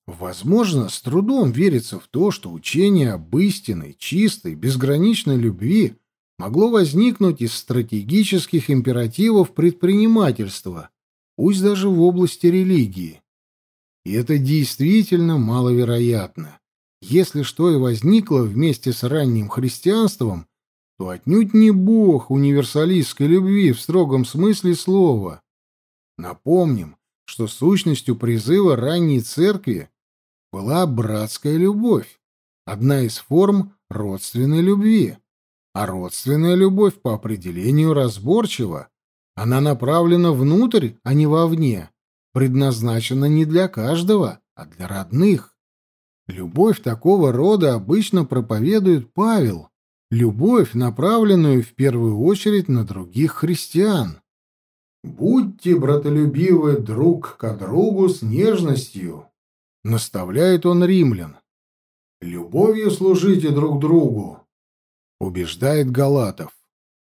Возможно, с трудом верится в то, что учение об истинной, чистой, безграничной любви могло возникнуть из стратегических императивов предпринимательства, пусть даже в области религии. И это действительно маловероятно. Если что и возникло вместе с ранним христианством, то отнюдь не бог универсалистской любви в строгом смысле слова. Напомним, что сущностью призыва ранней церкви была братская любовь, одна из форм родственной любви. А родственная любовь по определению разборчива. Она направлена внутрь, а не вовне, предназначена не для каждого, а для родных. Любовь такого рода обычно проповедует Павел, любовь, направленную в первую очередь на других христиан. «Будьте братолюбивы друг к другу с нежностью», — наставляет он римлян. «Любовью служите друг другу, убеждает галатов.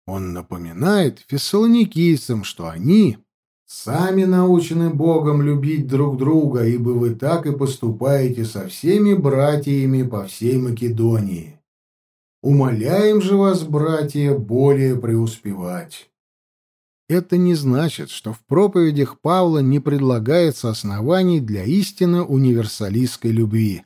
Он напоминает фессалоникийцам, что они сами научены Богом любить друг друга, ибо вы так и поступаете со всеми братьями по всей Македонии. Умоляем же вас, братья, более преуспевать. Это не значит, что в проповедях Павла не предлагается оснований для истинно универсалистской любви.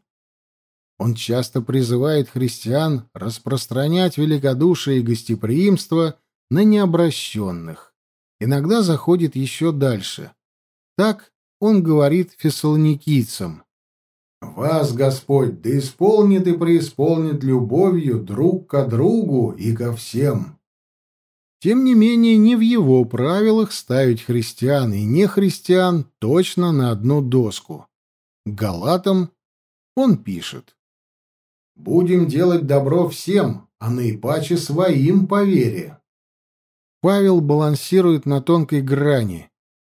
Он часто призывает христиан распространять великодушие и гостеприимство на необращенных. Иногда заходит еще дальше. Так он говорит фессалоникийцам. «Вас, Господь, да исполнит и преисполнит любовью друг к другу и ко всем». Тем не менее, не в его правилах ставить христиан и нехристиан точно на одну доску. Галатам он пишет. Будем делать добро всем, а наипаче своим по вере. Павел балансирует на тонкой грани,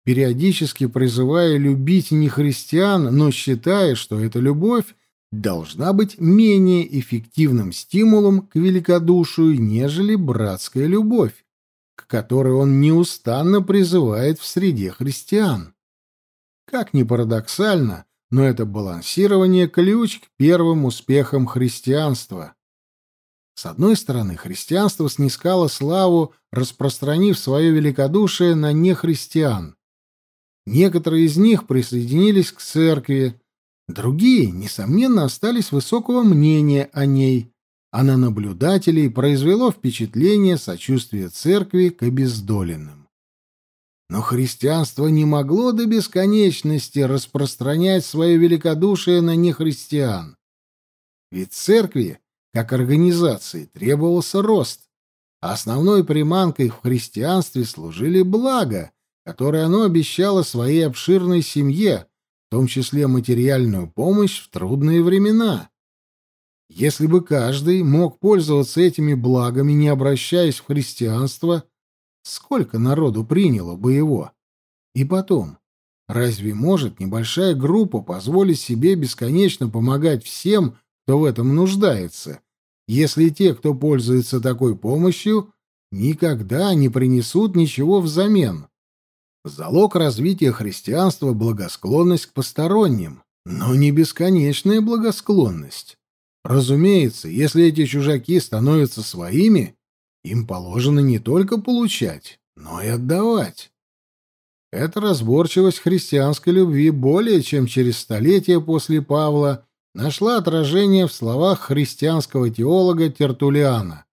периодически призывая любить не христиан, но считая, что эта любовь должна быть менее эффективным стимулом к великодушию, нежели братская любовь, к которой он неустанно призывает в среде христиан. Как ни парадоксально, но это балансирование — ключ к первым успехам христианства. С одной стороны, христианство снискало славу, распространив свое великодушие на нехристиан. Некоторые из них присоединились к церкви, другие, несомненно, остались высокого мнения о ней, а на наблюдателей произвело впечатление сочувствия церкви к обездоленным. Но христианство не могло до бесконечности распространять свое великодушие на нехристиан. Ведь церкви, как организации, требовался рост, а основной приманкой в христианстве служили блага, которые оно обещало своей обширной семье, в том числе материальную помощь в трудные времена. Если бы каждый мог пользоваться этими благами, не обращаясь в христианство, Сколько народу приняло бы его? И потом, разве может небольшая группа позволить себе бесконечно помогать всем, кто в этом нуждается, если те, кто пользуется такой помощью, никогда не принесут ничего взамен? Залог развития христианства — благосклонность к посторонним, но не бесконечная благосклонность. Разумеется, если эти чужаки становятся своими, им положено не только получать, но и отдавать. Эта разборчивость христианской любви более чем через столетия после Павла нашла отражение в словах христианского теолога Тертулиана.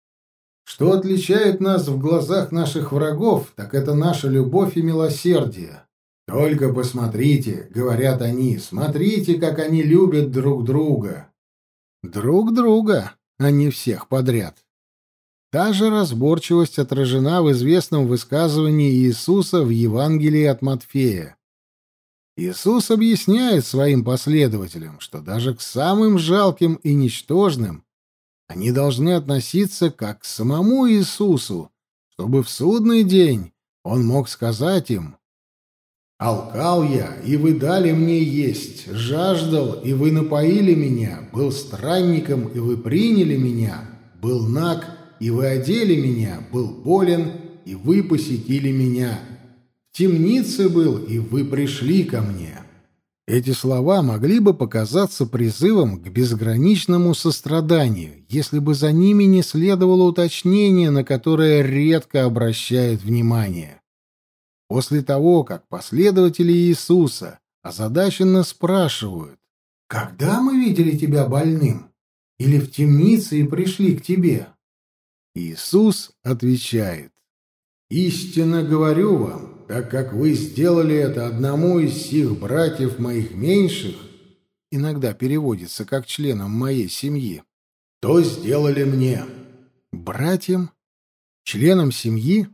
Что отличает нас в глазах наших врагов, так это наша любовь и милосердие. Только посмотрите, говорят они, смотрите, как они любят друг друга. Друг друга, а не всех подряд. Та же разборчивость отражена в известном высказывании Иисуса в Евангелии от Матфея. Иисус объясняет своим последователям, что даже к самым жалким и ничтожным они должны относиться как к самому Иисусу, чтобы в судный день он мог сказать им «Алкал я, и вы дали мне есть, жаждал, и вы напоили меня, был странником, и вы приняли меня, был наг, и вы одели меня, был болен, и вы посетили меня. В темнице был, и вы пришли ко мне». Эти слова могли бы показаться призывом к безграничному состраданию, если бы за ними не следовало уточнение, на которое редко обращают внимание. После того, как последователи Иисуса озадаченно спрашивают, «Когда мы видели тебя больным? Или в темнице и пришли к тебе?» Иисус отвечает, «Истинно говорю вам, так как вы сделали это одному из сих братьев моих меньших, иногда переводится как членам моей семьи, то сделали мне». Братьям? Членам семьи?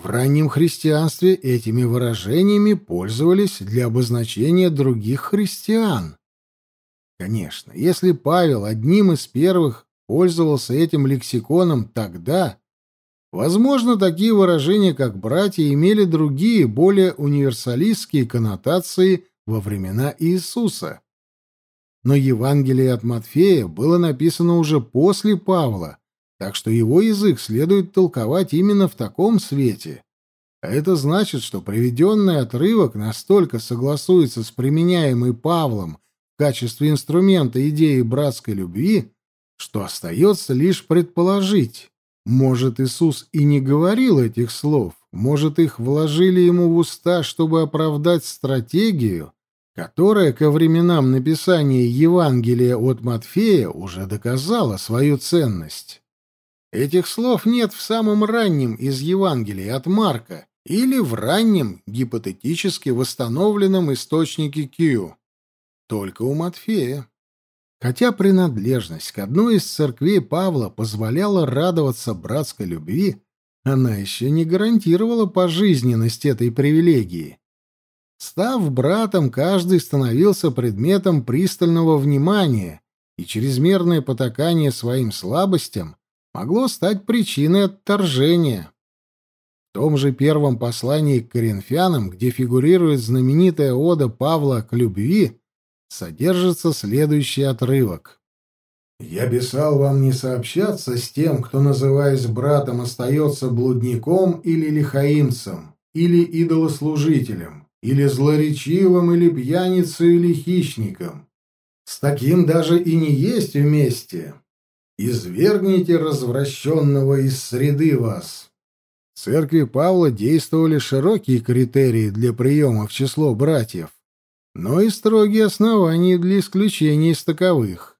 В раннем христианстве этими выражениями пользовались для обозначения других христиан. Конечно, если Павел одним из первых пользовался этим лексиконом тогда, возможно, такие выражения, как «братья», имели другие, более универсалистские коннотации во времена Иисуса. Но Евангелие от Матфея было написано уже после Павла, так что его язык следует толковать именно в таком свете. А это значит, что приведенный отрывок настолько согласуется с применяемой Павлом в качестве инструмента идеи братской любви, что остается лишь предположить. Может, Иисус и не говорил этих слов, может, их вложили ему в уста, чтобы оправдать стратегию, которая ко временам написания Евангелия от Матфея уже доказала свою ценность. Этих слов нет в самом раннем из Евангелий от Марка или в раннем, гипотетически восстановленном источнике Кью. Только у Матфея. Хотя принадлежность к одной из церквей Павла позволяла радоваться братской любви, она еще не гарантировала пожизненность этой привилегии. Став братом, каждый становился предметом пристального внимания, и чрезмерное потакание своим слабостям могло стать причиной отторжения. В том же первом послании к коринфянам, где фигурирует знаменитая ода Павла к любви, содержится следующий отрывок. «Я писал вам не сообщаться с тем, кто, называясь братом, остается блудником или лихаимцем, или идолослужителем, или злоречивым, или пьяницей, или хищником. С таким даже и не есть вместе, «Извергните развращенного из среды вас». В церкви Павла действовали широкие критерии для приема в число братьев, но и строгие основания для исключения из таковых.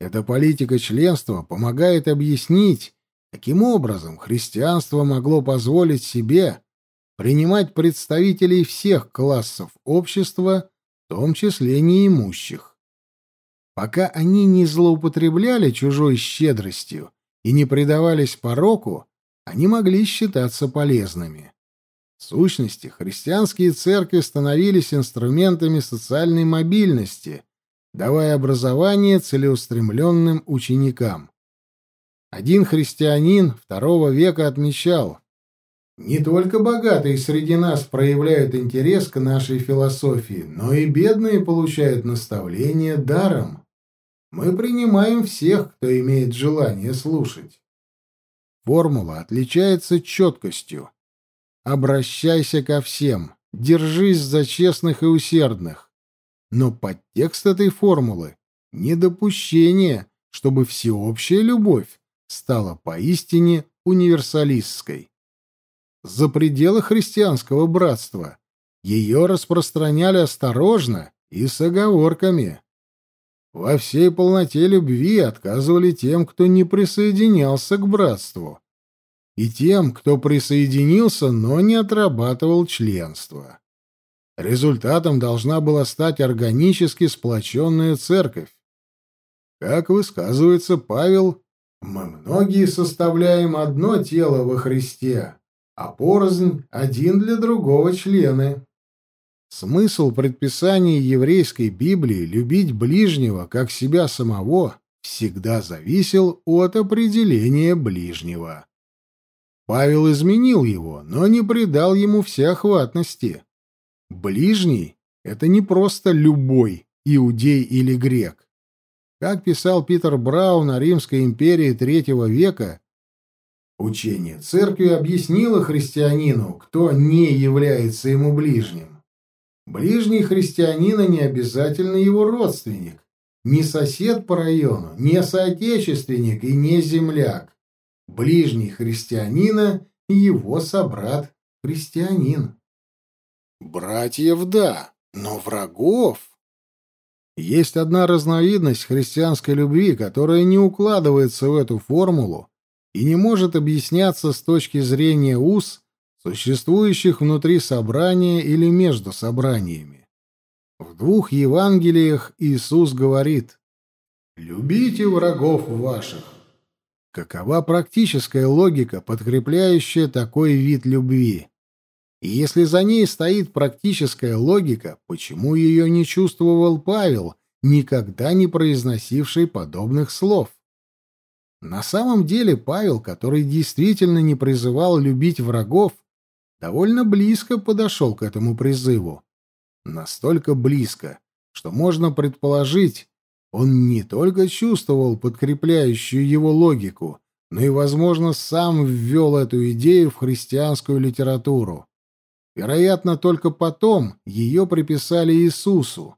Эта политика членства помогает объяснить, каким образом христианство могло позволить себе принимать представителей всех классов общества, в том числе неимущих. Пока они не злоупотребляли чужой щедростью и не предавались пороку, они могли считаться полезными. В сущности, христианские церкви становились инструментами социальной мобильности, давая образование целеустремленным ученикам. Один христианин второго века отмечал, «Не только богатые среди нас проявляют интерес к нашей философии, но и бедные получают наставления даром». Мы принимаем всех, кто имеет желание слушать. Формула отличается четкостью. Обращайся ко всем, держись за честных и усердных. Но подтекст этой формулы — недопущение, чтобы всеобщая любовь стала поистине универсалистской. За пределы христианского братства ее распространяли осторожно и с оговорками во всей полноте любви отказывали тем, кто не присоединялся к братству, и тем, кто присоединился, но не отрабатывал членство. Результатом должна была стать органически сплоченная церковь. Как высказывается Павел, «Мы многие составляем одно тело во Христе, а порознь один для другого члены». Смысл предписания еврейской Библии любить ближнего как себя самого всегда зависел от определения ближнего. Павел изменил его, но не придал ему всеохватности. Ближний — это не просто любой иудей или грек. Как писал Питер Браун о Римской империи третьего века, учение церкви объяснило христианину, кто не является ему ближним. Ближний христианина не обязательно его родственник, не сосед по району, не соотечественник и не земляк. Ближний христианина — его собрат-христианин. Братьев — да, но врагов... Есть одна разновидность христианской любви, которая не укладывается в эту формулу и не может объясняться с точки зрения уз существующих внутри собрания или между собраниями. В двух Евангелиях Иисус говорит «Любите врагов ваших». Какова практическая логика, подкрепляющая такой вид любви? И если за ней стоит практическая логика, почему ее не чувствовал Павел, никогда не произносивший подобных слов? На самом деле Павел, который действительно не призывал любить врагов, довольно близко подошел к этому призыву. Настолько близко, что можно предположить, он не только чувствовал подкрепляющую его логику, но и, возможно, сам ввел эту идею в христианскую литературу. Вероятно, только потом ее приписали Иисусу,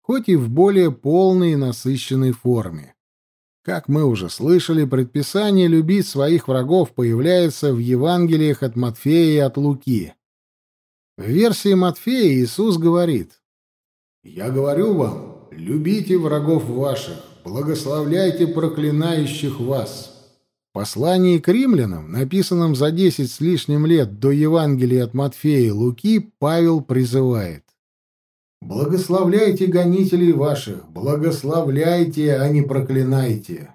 хоть и в более полной и насыщенной форме. Как мы уже слышали, предписание любить своих врагов появляется в Евангелиях от Матфея и от Луки. В версии Матфея Иисус говорит «Я говорю вам, любите врагов ваших, благословляйте проклинающих вас». В послании к римлянам, написанном за десять с лишним лет до Евангелия от Матфея и Луки, Павел призывает Благословляйте гонителей ваших, благословляйте, а не проклинайте.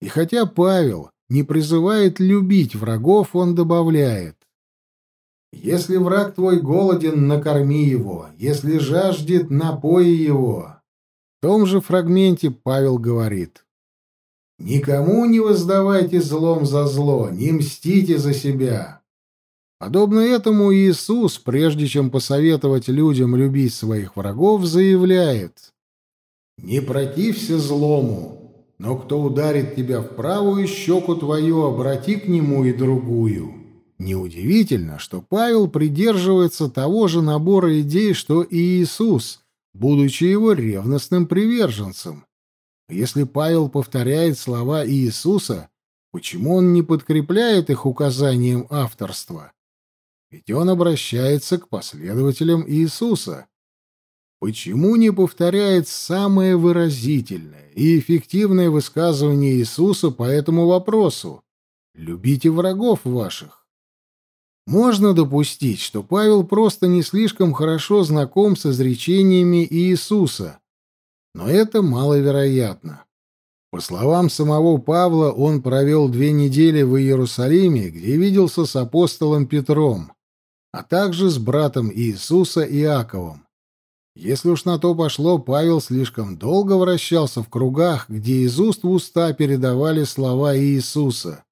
И хотя Павел не призывает любить врагов, он добавляет: Если враг твой голоден, накорми его, если жаждет, напои его. В том же фрагменте Павел говорит: Никому не воздавайте злом за зло, не мстите за себя. Подобно этому Иисус, прежде чем посоветовать людям любить своих врагов, заявляет «Не протився злому, но кто ударит тебя в правую щеку твою, обрати к нему и другую». Неудивительно, что Павел придерживается того же набора идей, что и Иисус, будучи его ревностным приверженцем. Если Павел повторяет слова Иисуса, почему он не подкрепляет их указанием авторства? Ведь он обращается к последователям Иисуса. Почему не повторяет самое выразительное и эффективное высказывание Иисуса по этому вопросу? «Любите врагов ваших». Можно допустить, что Павел просто не слишком хорошо знаком с изречениями Иисуса, но это маловероятно. По словам самого Павла, он провел две недели в Иерусалиме, где виделся с апостолом Петром а также с братом Иисуса Иаковом. Если уж на то пошло, Павел слишком долго вращался в кругах, где из уст в уста передавали слова Иисуса.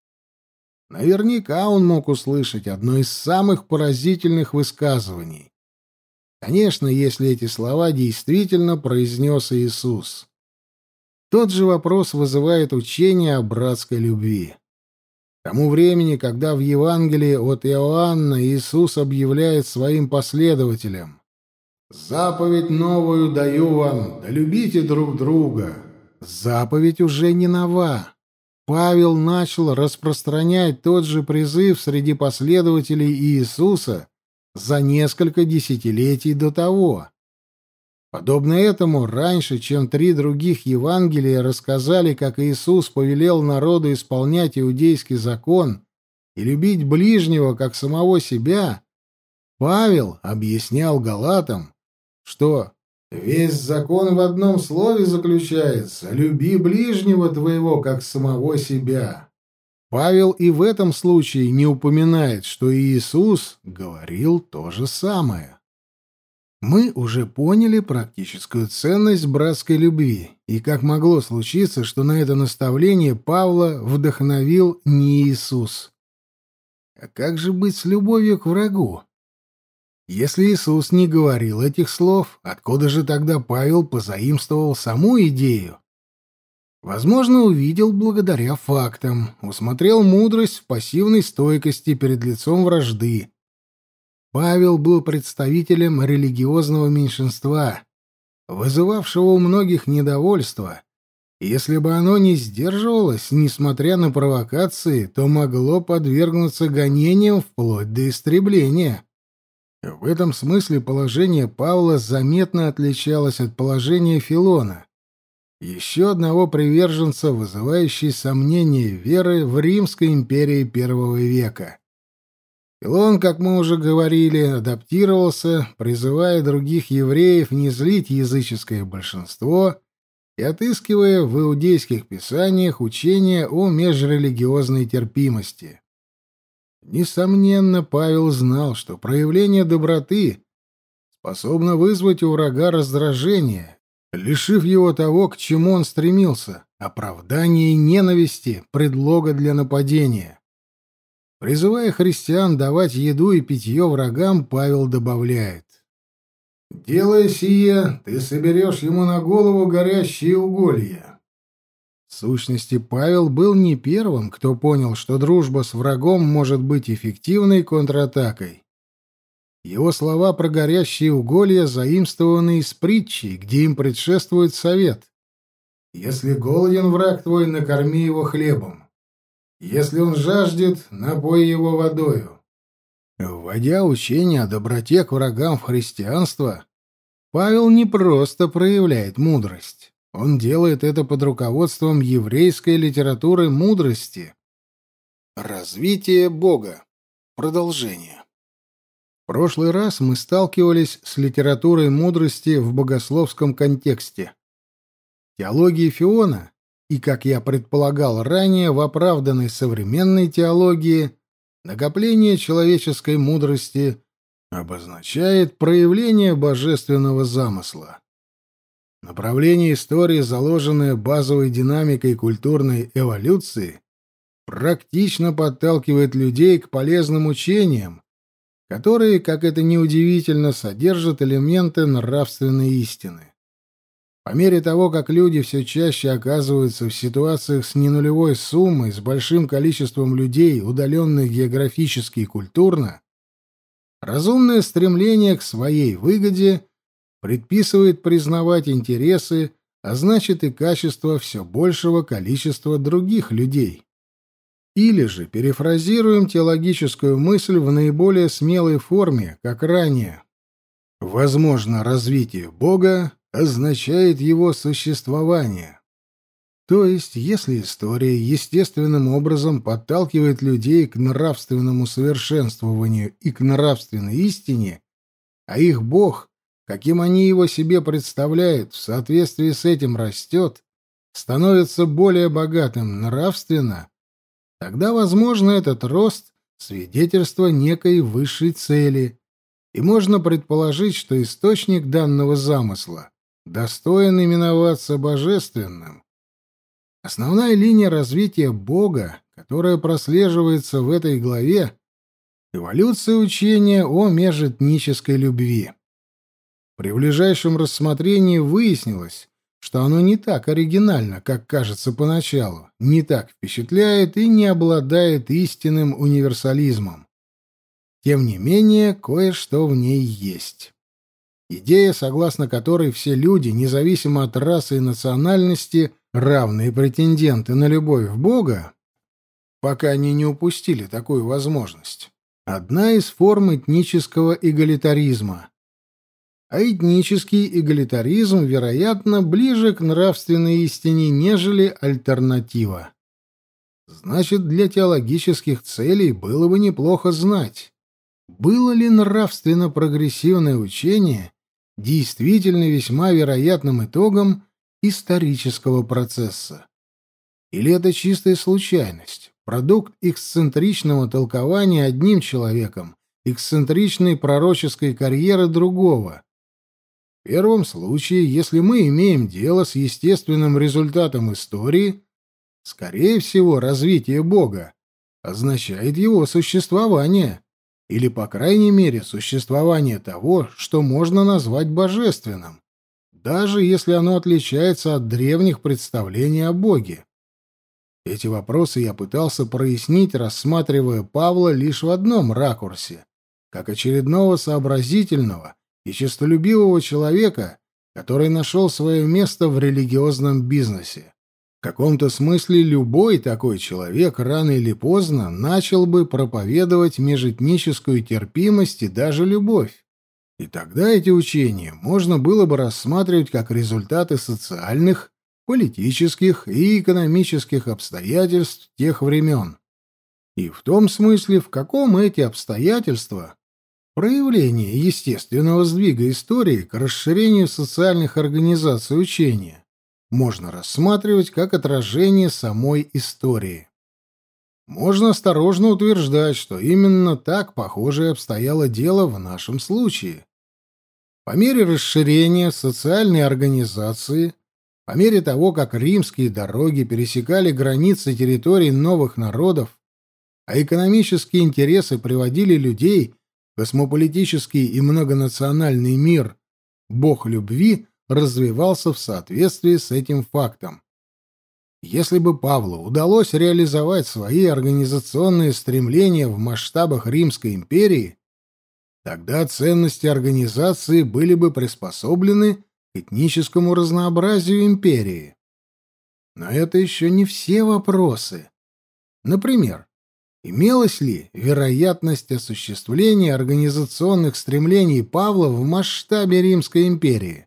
Наверняка он мог услышать одно из самых поразительных высказываний. Конечно, если эти слова действительно произнес Иисус. Тот же вопрос вызывает учение о братской любви тому времени, когда в Евангелии от Иоанна Иисус объявляет своим последователям «Заповедь новую даю вам, да любите друг друга». Заповедь уже не нова. Павел начал распространять тот же призыв среди последователей Иисуса за несколько десятилетий до того. Подобно этому, раньше, чем три других Евангелия рассказали, как Иисус повелел народу исполнять иудейский закон и любить ближнего, как самого себя, Павел объяснял галатам, что весь закон в одном слове заключается «люби ближнего твоего, как самого себя». Павел и в этом случае не упоминает, что Иисус говорил то же самое. Мы уже поняли практическую ценность братской любви, и как могло случиться, что на это наставление Павла вдохновил не Иисус. А как же быть с любовью к врагу? Если Иисус не говорил этих слов, откуда же тогда Павел позаимствовал саму идею? Возможно, увидел благодаря фактам, усмотрел мудрость в пассивной стойкости перед лицом вражды, Павел был представителем религиозного меньшинства, вызывавшего у многих недовольство. Если бы оно не сдерживалось, несмотря на провокации, то могло подвергнуться гонениям вплоть до истребления. В этом смысле положение Павла заметно отличалось от положения Филона, еще одного приверженца, вызывающей сомнения веры в Римской империи первого века. Илон, как мы уже говорили, адаптировался, призывая других евреев не злить языческое большинство и отыскивая в иудейских писаниях учение о межрелигиозной терпимости. Несомненно, Павел знал, что проявление доброты способно вызвать у врага раздражение, лишив его того, к чему он стремился — оправдания и ненависти, предлога для нападения. Призывая христиан давать еду и питье врагам, Павел добавляет. «Делая сие, ты соберешь ему на голову горящие уголья». В сущности, Павел был не первым, кто понял, что дружба с врагом может быть эффективной контратакой. Его слова про горящие уголья заимствованы из притчи, где им предшествует совет. «Если голоден враг твой, накорми его хлебом. Если он жаждет, напой его водою». Вводя учение о доброте к врагам в христианство, Павел не просто проявляет мудрость. Он делает это под руководством еврейской литературы мудрости. Развитие Бога. Продолжение. В прошлый раз мы сталкивались с литературой мудрости в богословском контексте. Теология Фиона и, как я предполагал ранее, в оправданной современной теологии накопление человеческой мудрости обозначает проявление божественного замысла. Направление истории, заложенное базовой динамикой культурной эволюции, практично подталкивает людей к полезным учениям, которые, как это ни удивительно, содержат элементы нравственной истины. По мере того, как люди все чаще оказываются в ситуациях с ненулевой суммой, с большим количеством людей, удаленных географически и культурно, разумное стремление к своей выгоде предписывает признавать интересы, а значит и качество все большего количества других людей. Или же перефразируем теологическую мысль в наиболее смелой форме, как ранее. Возможно, развитие Бога означает его существование. То есть, если история естественным образом подталкивает людей к нравственному совершенствованию и к нравственной истине, а их Бог каким они его себе представляют, в соответствии с этим растет, становится более богатым нравственно, тогда, возможно, этот рост — свидетельство некой высшей цели, и можно предположить, что источник данного замысла достоин именоваться божественным. Основная линия развития Бога, которая прослеживается в этой главе, эволюция учения о межэтнической любви. При ближайшем рассмотрении выяснилось, что оно не так оригинально, как кажется поначалу, не так впечатляет и не обладает истинным универсализмом. Тем не менее, кое-что в ней есть. Идея, согласно которой все люди, независимо от расы и национальности, равные претенденты на любовь в Бога, пока они не упустили такую возможность. Одна из форм этнического эгалитаризма, а этнический эгалитаризм, вероятно, ближе к нравственной истине, нежели альтернатива. Значит, для теологических целей было бы неплохо знать, было ли нравственно прогрессивное учение действительно весьма вероятным итогом исторического процесса. Или это чистая случайность, продукт эксцентричного толкования одним человеком, эксцентричной пророческой карьеры другого, в первом случае, если мы имеем дело с естественным результатом истории, скорее всего, развитие Бога означает его существование, или, по крайней мере, существование того, что можно назвать божественным, даже если оно отличается от древних представлений о Боге. Эти вопросы я пытался прояснить, рассматривая Павла лишь в одном ракурсе, как очередного сообразительного и честолюбивого человека, который нашел свое место в религиозном бизнесе. Каком-то смысле любой такой человек рано или поздно начал бы проповедовать межэтническую терпимость и даже любовь. И тогда эти учения можно было бы рассматривать как результаты социальных, политических и экономических обстоятельств тех времен. И в том смысле, в каком эти обстоятельства проявление естественного сдвига истории к расширению социальных организаций учения можно рассматривать как отражение самой истории. Можно осторожно утверждать, что именно так похоже обстояло дело в нашем случае. По мере расширения социальной организации, по мере того, как римские дороги пересекали границы территорий новых народов, а экономические интересы приводили людей Космополитический и многонациональный мир, бог любви, развивался в соответствии с этим фактом. Если бы Павлу удалось реализовать свои организационные стремления в масштабах Римской империи, тогда ценности организации были бы приспособлены к этническому разнообразию империи. Но это еще не все вопросы. Например, имелась ли вероятность осуществления организационных стремлений Павла в масштабе Римской империи?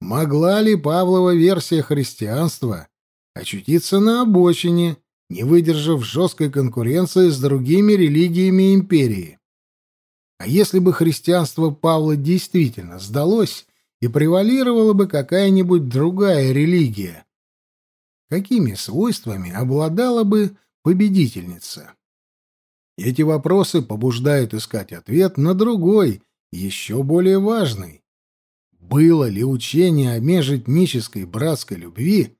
Могла ли Павлова версия христианства очутиться на обочине, не выдержав жесткой конкуренции с другими религиями империи? А если бы христианство Павла действительно сдалось и превалировала бы какая-нибудь другая религия, какими свойствами обладала бы победительница? Эти вопросы побуждают искать ответ на другой, еще более важный. Было ли учение о межэтнической братской любви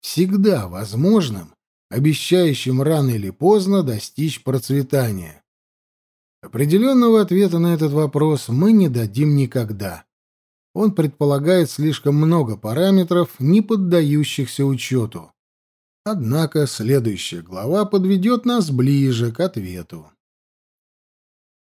всегда возможным, обещающим рано или поздно достичь процветания? Определенного ответа на этот вопрос мы не дадим никогда. Он предполагает слишком много параметров, не поддающихся учету. Однако следующая глава подведет нас ближе к ответу.